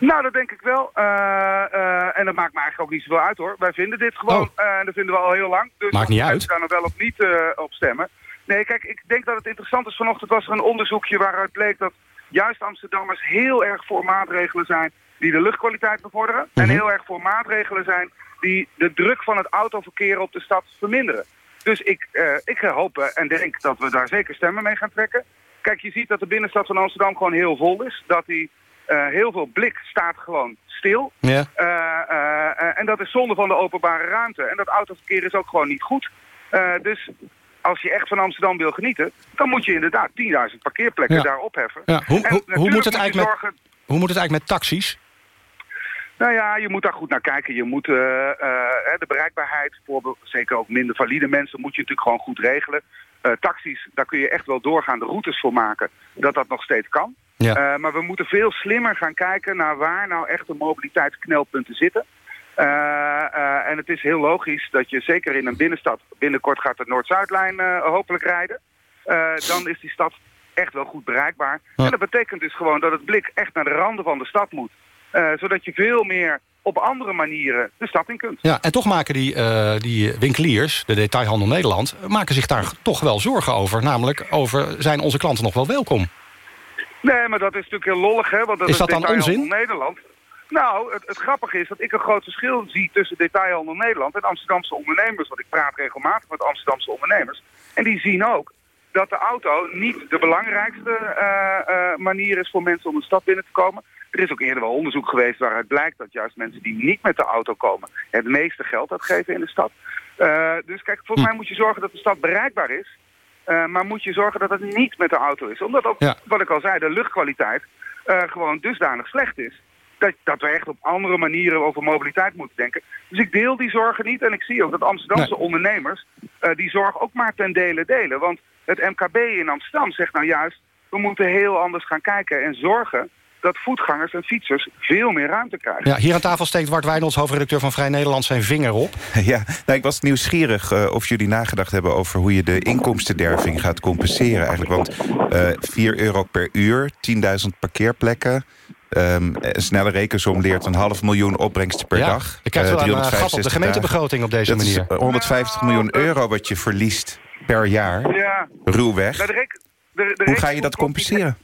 Nou, dat denk ik wel. Eh, eh, en dat maakt me eigenlijk ook niet zoveel uit hoor. Wij vinden dit gewoon. eh, en dat vinden we al heel lang. Dus Oh. Maakt niet uit. mensen daar nou wel of niet op stemmen. Nee, kijk, ik denk dat het interessant is. Vanochtend was er een onderzoekje waaruit bleek dat juist Amsterdammers heel erg voor maatregelen zijn die de luchtkwaliteit bevorderen. En Mhm. heel erg voor maatregelen zijn die de druk van het autoverkeer op de stad verminderen. Dus ik, ik hoop en denk dat we daar zeker stemmen mee gaan trekken. Kijk, je ziet dat de binnenstad van Amsterdam gewoon heel vol is. Dat die heel veel blik staat gewoon stil. Ja. Eh, eh, eh, en dat is zonde van de openbare ruimte. En dat autoverkeer is ook gewoon niet goed. Eh, dus als je echt van Amsterdam wil genieten... dan moet je inderdaad 10.000 parkeerplekken Ja. daar opheffen. Ja, hoe, hoe, moet het eigenlijk met, zorgen- hoe moet het eigenlijk met taxis? nou ja, je moet daar goed naar kijken. Je moet eh, eh, de bereikbaarheid voor be- zeker ook minder valide mensen moet je natuurlijk gewoon goed regelen. Eh, taxis, daar kun je echt wel doorgaande routes voor maken dat dat nog steeds kan. Ja. Eh, maar we moeten veel slimmer gaan kijken naar waar nou echt de mobiliteitsknelpunten zitten. Eh, en het is heel logisch dat je zeker in een binnenstad, binnenkort gaat de Noord-Zuidlijn hopelijk rijden. Dan is die stad echt wel goed bereikbaar. En dat betekent dus gewoon dat het blik echt naar de randen van de stad moet. Zodat je veel meer op andere manieren de stad in kunt. Ja, en toch maken die, eh, die winkeliers, de detailhandel Nederland... maken zich daar toch wel zorgen over. Namelijk over, zijn onze klanten nog wel welkom? Nee, maar dat is natuurlijk heel lollig, hè? Want dat Is dat dan onzin? Nederland. Nou, het, het grappige is dat ik een groot verschil zie tussen detailhandel Nederland en Amsterdamse ondernemers. Want ik praat regelmatig met Amsterdamse ondernemers. En die zien ook dat de auto niet de belangrijkste eh, eh, manier is voor mensen om een stad binnen te komen. Er is ook eerder wel onderzoek geweest waaruit blijkt dat juist mensen die niet met de auto komen het meeste geld uitgeven in de stad. Eh, dus kijk, volgens mij moet je zorgen dat de stad bereikbaar is. Maar moet je zorgen dat het niet met de auto is. Omdat ook, Ja. wat ik al zei, de luchtkwaliteit gewoon dusdanig slecht is. Dat, dat we echt op andere manieren over mobiliteit moeten denken. Dus ik deel die zorgen niet. En ik zie ook dat Amsterdamse ondernemers eh, die zorg ook maar ten dele delen. Want het MKB in Amsterdam zegt nou juist... we moeten heel anders gaan kijken en zorgen dat voetgangers en fietsers veel meer ruimte krijgen. Ja, hier aan tafel steekt Bart Wijnolds, hoofdredacteur van Vrij Nederland... zijn vinger op. <laughs> Ja, nou, ik was nieuwsgierig eh, of jullie nagedacht hebben over hoe je de inkomstenderving gaat compenseren eigenlijk. Want eh 4 euro per uur, 10.000 parkeerplekken. Ehm, een snelle rekensom leert een half miljoen opbrengsten per Ja, dag. je krijgt Eh, wel een, eh, 365 gat op de gemeentebegroting op deze dat manier. is eh, 150 miljoen euro wat je verliest per jaar. Ja. Ruwweg. Nou, de rek- de- de Hoe ga je dat compenseren?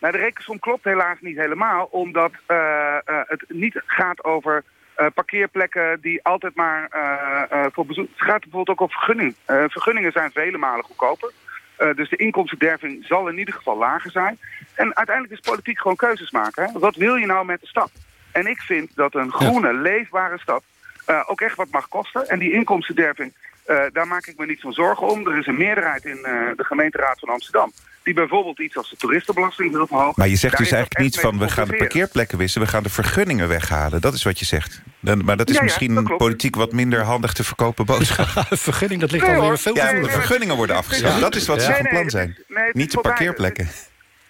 Nou, de rekensom klopt helaas niet helemaal, omdat eh, eh, het niet gaat over eh, parkeerplekken die altijd maar eh, eh, voor bezoek... Het gaat bijvoorbeeld ook over vergunning. Eh, vergunningen zijn vele malen goedkoper. Eh, dus de inkomstenderving zal in ieder geval lager zijn. En uiteindelijk is politiek gewoon keuzes maken. Hè? Wat wil je nou met de stad? En ik vind dat een groene, leefbare stad eh, ook echt wat mag kosten. En die inkomstenderving, eh, daar maak ik me niet zo'n zorgen om. Er is een meerderheid in de gemeenteraad van Amsterdam... die bijvoorbeeld iets als de toeristenbelasting wil verhogen. Maar je zegt dus eigenlijk niet van... we gaan de parkeerplekken wisselen, we gaan de vergunningen weghalen. Dat is wat je zegt. Dan, maar dat is Ja, ja, misschien dat politiek wat minder handig te verkopen boodschap. <laughs> vergunning, dat ligt Nee, alweer veel Ja, Nee, de vergunningen worden afgeschaft. Dat is wat ze Nee, van plan zijn. nee, Niet de parkeerplekken.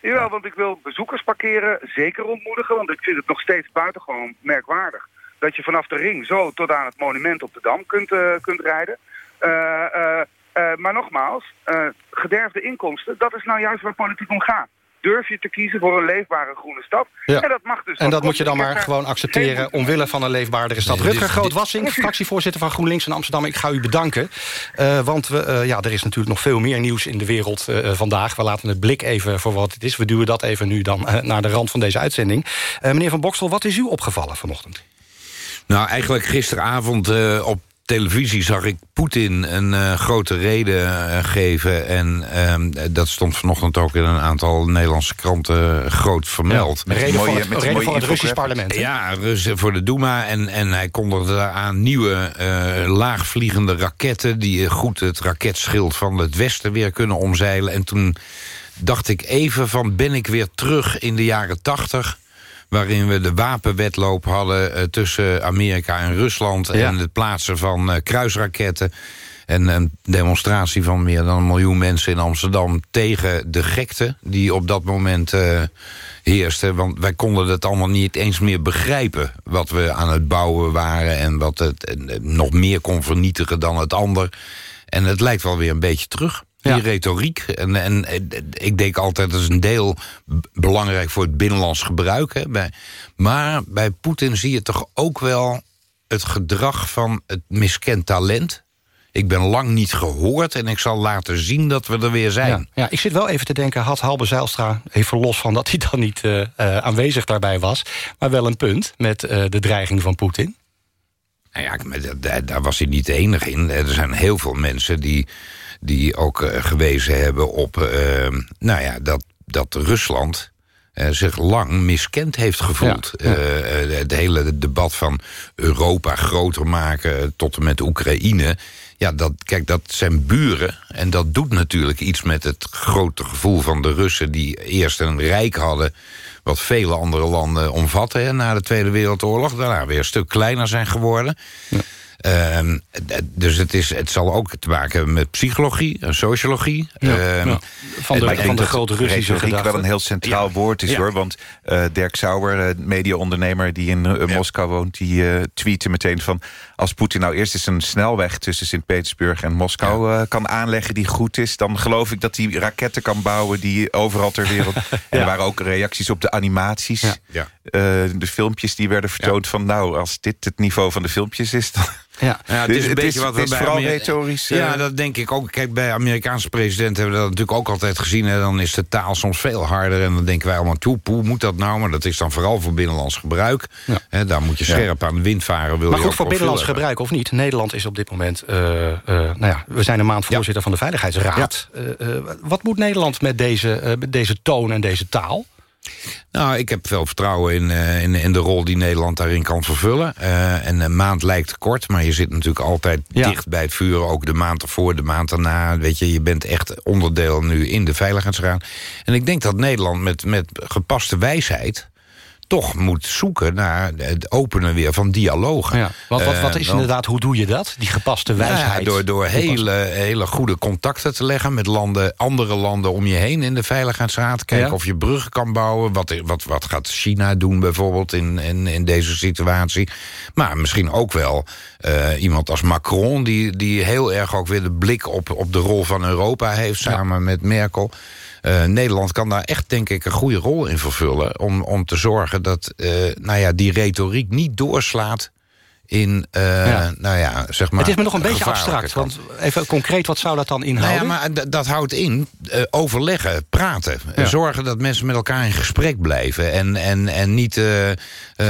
Jawel, want ik wil bezoekers parkeren zeker ontmoedigen. Want ik vind het nog steeds buitengewoon merkwaardig. Dat je vanaf de ring zo tot aan het monument op de Dam kunt, eh, kunt rijden. Eh, eh, eh, maar nogmaals, eh, gederfde inkomsten, dat is nou juist waar politiek om gaat. Durf je te kiezen voor een leefbare groene stad. Ja. En dat mag dus En dat moet je dan maar gewoon accepteren... geen- omwille van een leefbaardere stad. Nee, Rutger Groot-Wassink, fractievoorzitter van GroenLinks in Amsterdam... ik ga u bedanken, Eh, want we, eh, ja, er is natuurlijk nog veel meer nieuws in de wereld eh, vandaag. We laten het blik even voor wat het is. We duwen dat even nu dan eh, naar de rand van deze uitzending. Eh, meneer Van Bokstel, wat is u opgevallen vanochtend? Nou, eigenlijk gisteravond eh, op televisie zag ik Poetin een eh, grote reden eh, geven. En ehm, dat stond vanochtend ook in een aantal Nederlandse kranten groot vermeld. Een reden voor het, een reden voor het Russisch parlement. hè? Ja, voor de Duma. En, en hij kondigde aan nieuwe eh, laagvliegende raketten... die goed het raketschild van het westen weer kunnen omzeilen. En toen dacht ik even van, ben ik weer terug in de jaren tachtig waarin we de wapenwetloop hadden eh, tussen Amerika en Rusland... Ja. en het plaatsen van eh, kruisraketten... en een demonstratie van meer dan een miljoen mensen in Amsterdam... tegen de gekte die op dat moment eh, heerste. Want wij konden het allemaal niet eens meer begrijpen... wat we aan het bouwen waren en wat het nog meer kon vernietigen dan het ander. En het lijkt wel weer een beetje terug. Die Ja. retoriek. En, en, eh, ik denk altijd, dat is een deel belangrijk voor het binnenlands gebruik. Hè, bij, maar bij Poetin zie je toch ook wel het gedrag van het miskend talent. Ik ben lang niet gehoord en ik zal laten zien dat we er weer zijn. Ja, ja, ik zit wel even te denken, had Halbe Zijlstra... even los van dat hij dan niet eh, eh, aanwezig daarbij was... maar wel een punt met de dreiging van Poetin? Nou ja, daar was hij niet de enige in. Er zijn heel veel mensen die, die ook eh, gewezen hebben op... eh, nou ja, dat, dat Rusland eh, zich lang miskend heeft gevoeld. Ja, ja. Het hele debat van Europa groter maken tot en met Oekraïne... Ja, dat, kijk, dat zijn buren. En dat doet natuurlijk iets met het grote gevoel van de Russen... die eerst een rijk hadden wat vele andere landen omvatten... Hè, na de Tweede Wereldoorlog. Daarna weer een stuk kleiner zijn geworden. Ehm, d- dus het, is, het zal ook te maken hebben met psychologie, en sociologie. Ja, Ehm, ja. Van de- van de grote Russische gedachte. wel een heel centraal Ja. woord is, hoor. Want eh, Dirk Sauer, uh, mediaondernemer die in eh, Moskou woont... die eh tweette meteen van... als Poetin nou eerst eens een snelweg tussen Sint-Petersburg en Moskou eh, kan aanleggen die goed is... dan geloof ik dat hij raketten kan bouwen die overal ter wereld... <laughs> En er waren ook reacties op de animaties. Ja. Eh, de filmpjes die werden vertoond van... nou, als dit het niveau van de filmpjes is... Dan... Ja. Ja, het is een beetje wat we het is bij vooral Ameri- retorisch. eh, Ja, dat denk ik ook. Kijk, bij Amerikaanse presidenten hebben we dat natuurlijk ook altijd gezien. Hè. Dan is de taal soms veel harder. En dan denken wij allemaal, toe, hoe moet dat nou? Maar dat is dan vooral voor binnenlands gebruik. Hè, daar moet je scherp aan de wind varen. Wil Maar je goed, ook voor binnenlands hebben. gebruik of niet... Nederland is op dit moment... eh, eh, nou ja, we zijn een maand voorzitter van de Veiligheidsraad. Eh, eh, wat moet Nederland met deze, eh, met deze toon en deze taal? Nou, ik heb veel vertrouwen in, eh, in, in de rol die Nederland daarin kan vervullen. Eh, en een maand lijkt kort, maar je zit natuurlijk altijd Ja. dicht bij het vuren. Ook de maand ervoor, de maand daarna. Weet je, je bent echt onderdeel nu in de Veiligheidsraad. En ik denk dat Nederland met, met gepaste wijsheid toch moet zoeken naar het openen weer van dialogen. Ja, want wat, wat Eh, is inderdaad, hoe doe je dat? Die gepaste wijsheid. ja, door door hele, hele goede contacten te leggen met landen, andere landen om je heen in de Veiligheidsraad. Kijken Ja. of je bruggen kan bouwen. Wat, wat, wat gaat China doen bijvoorbeeld in, in, in deze situatie? Maar misschien ook wel eh, iemand als Macron, die, die heel erg ook weer de blik op, op de rol van Europa heeft samen met Merkel. Eh, Nederland kan daar echt, denk ik, een goede rol in vervullen. Om, om te zorgen dat eh, nou ja, die retoriek niet doorslaat in, eh, nou ja, zeg maar... het is me nog een beetje abstract. kant. Want even concreet, wat zou dat dan Nou inhouden? ja, maar dat houdt in eh, overleggen, praten. Ja. Zorgen dat mensen met elkaar in gesprek blijven. En, en, en niet, eh, eh,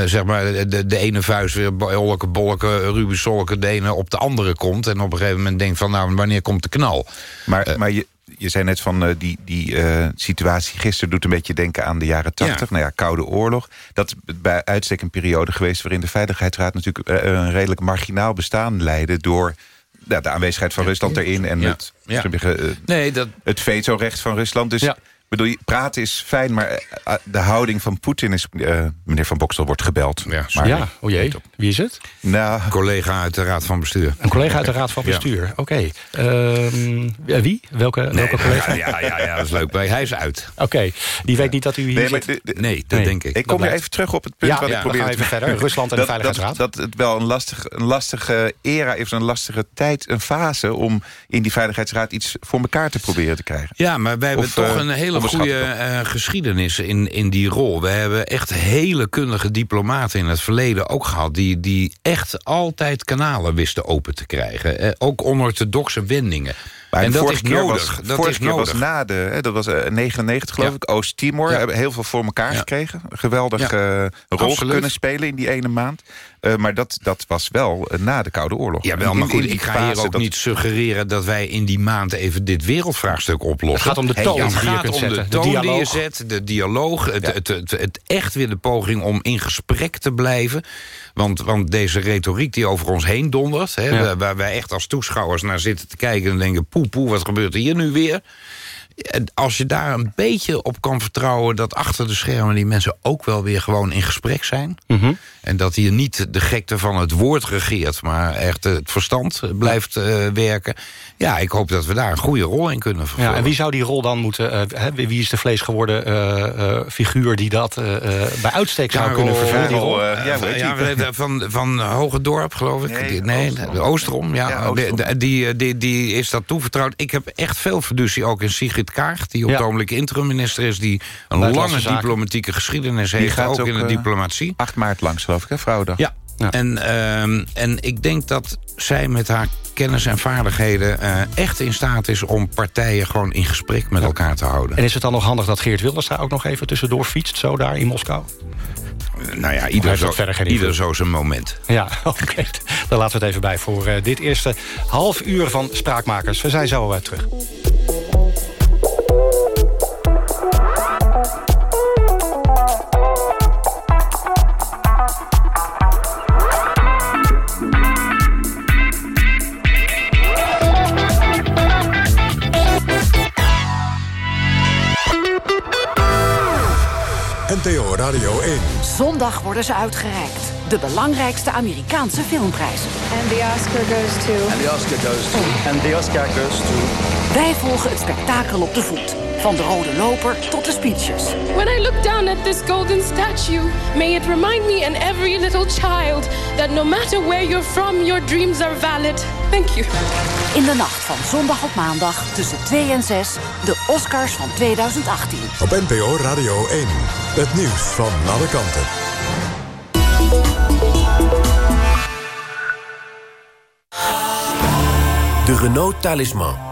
zeg maar, de, de ene vuist weer bolke, bolke, Ruben Solke, de ene op de andere komt. En op een gegeven moment denkt van, nou, wanneer komt de knal? Maar, maar je, je zei net van eh, die, die eh, situatie gisteren doet een beetje denken aan de jaren tachtig. Nou ja, Koude Oorlog. Dat is bij uitstek een periode geweest waarin de Veiligheidsraad natuurlijk eh, een redelijk marginaal bestaan leidde door nou, de aanwezigheid van Rusland erin en Ja. het, Ja. zeggen, Nee, dat... het vetorecht van Rusland. Dus bedoel, je, praten is fijn, maar eh, de houding van Poetin is... eh, meneer Van Bokstel wordt gebeld. Ja, maar, ja, o jee. Wie is het? Nou, collega uit de Raad van Bestuur. Een collega uit de Raad van Ja. Bestuur. Oké. Ehm, wie? Welke, Nee, welke collega? Ja, ja, ja, dat is leuk. Hij is uit. Oké, die weet niet dat u hier Nee, maar zit? de- de- Nee, dat Nee. denk ik. Ik kom weer even terug op het punt Ja, wat ja, ik we probeer even verder. Rusland en de Veiligheidsraad. Dat, dat het wel een, lastig, een lastige era is, een lastige tijd, een fase... om in die Veiligheidsraad iets voor elkaar te proberen te krijgen. Ja, maar wij hebben Of, toch eh, een hele goede eh, geschiedenis in, in die rol. We hebben echt hele kundige diplomaten in het verleden ook gehad... die, die echt altijd kanalen wisten open te krijgen. Eh, ook onorthodoxe wendingen. Maar en dat vorige is keer nodig. was, dat vorige is keer nodig. was na de, hè, dat was eh, 99 geloof Ja. ik, Oost-Timor. Ja. Hebben heel veel voor elkaar gekregen. Geweldig Ja. eh, rol Absoluut. kunnen spelen in die ene maand. Eh, maar dat, dat was wel eh, na de Koude Oorlog. Ja, wel, maar in goed, ik ga hier ook dat- niet suggereren... dat wij in die maand even dit wereldvraagstuk oplossen. Het gaat om de Hey, toon ja, het die je kunt zetten, de de toon die je dialoog. zet, de dialoog. Het, het, het, het echt weer de poging om in gesprek te blijven. Want, want deze retoriek die over ons heen dondert... Hè, Ja. waar- waar wij echt als toeschouwers naar zitten te kijken... en denken, poe, poe, wat gebeurt er hier nu weer... En Als je daar een beetje op kan vertrouwen... dat achter de schermen die mensen ook wel weer gewoon in gesprek zijn... Mhm. En dat hier niet de gekte van het woord regeert... maar echt het verstand blijft eh, werken. Ja, ik hoop dat we daar een goede rol in kunnen vervullen. Ja, en wie zou die rol dan moeten... eh, hè, wie is de vleesgeworden eh, eh, figuur die dat eh, eh, bij uitstek zou kunnen vervullen? Die rol? ja, ja, van, van Hogedorp, geloof ik. Nee, nee Oosterom. de Oosterom, ja. Ja, Oosterom. Die, die, die, die is dat toevertrouwd. Ik heb echt veel fiducie ook in Sigrid Kaag... die op het ogenblik interim-minister is... die een lange zaken. diplomatieke geschiedenis Die heeft... gaat ook, ook, in de eh, diplomatie. 8 maart langs geloof ik, hè, Vrouwendag. Ja. Ja. En, ehm, en ik denk dat zij met haar kennis en vaardigheden... eh, echt in staat is om partijen gewoon in gesprek met elkaar te houden. En is het dan nog handig dat Geert Wilders daar ook nog even tussendoor fietst... zo daar in Moskou? nou ja, ieder, zo, ieder zo zijn moment. Ja, <laughs> oké. Dan laten we het even bij voor eh, dit eerste half uur van Spraakmakers. We zijn zo weer terug. NTO Radio 1. Zondag worden ze uitgereikt. De belangrijkste Amerikaanse filmprijzen. And the Oscar goes to... And the Oscar goes to... And the Oscar goes to... Wij volgen het spektakel op de voet. Van de rode loper tot de speeches. When I look down at this golden statue, may it remind me and every little child that no matter where you're from, your dreams are valid. Thank you. In de nacht van zondag op maandag tussen 2 en 6. De Oscars van 2018. Op NPO Radio 1. Het nieuws van alle kanten. De Renault Talisman.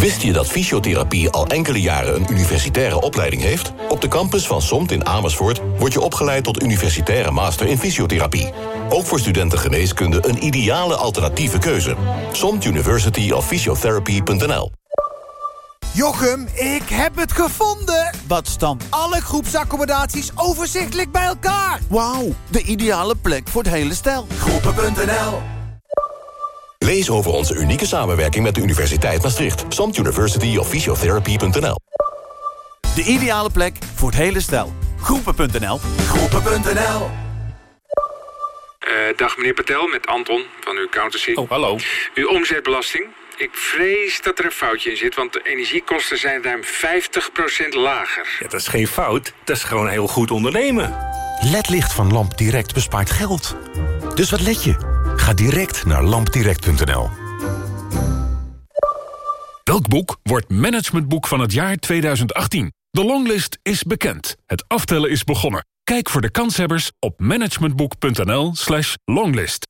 Wist je dat fysiotherapie al enkele jaren een universitaire opleiding heeft? Op de campus van SOMT in Amersfoort word je opgeleid tot universitaire master in fysiotherapie. Ook voor studenten geneeskunde een ideale alternatieve keuze. SOMT University of Physiotherapy.nl Jochem, ik heb het gevonden! Wat staan alle groepsaccommodaties overzichtelijk bij elkaar? Wauw, de ideale plek voor het hele stel. Groepen.nl Lees over onze unieke samenwerking met de Universiteit Maastricht. SOMT University of Physiotherapy.nl De ideale plek voor het hele stel. Groepen.nl Groepen.nl Eh, dag meneer Patel, met Anton van uw accountancy. Oh, hallo. Uw omzetbelasting Ik vrees dat er een foutje in zit, want de energiekosten zijn ruim 50% lager. Ja, dat is geen fout, dat is gewoon heel goed ondernemen. LED-licht van LampDirect bespaart geld. Dus wat let je? Ga direct naar lampdirect.nl. Welk boek wordt managementboek van het jaar 2018? De longlist is bekend. Het aftellen is begonnen. Kijk voor de kanshebbers op managementboek.nl slash longlist.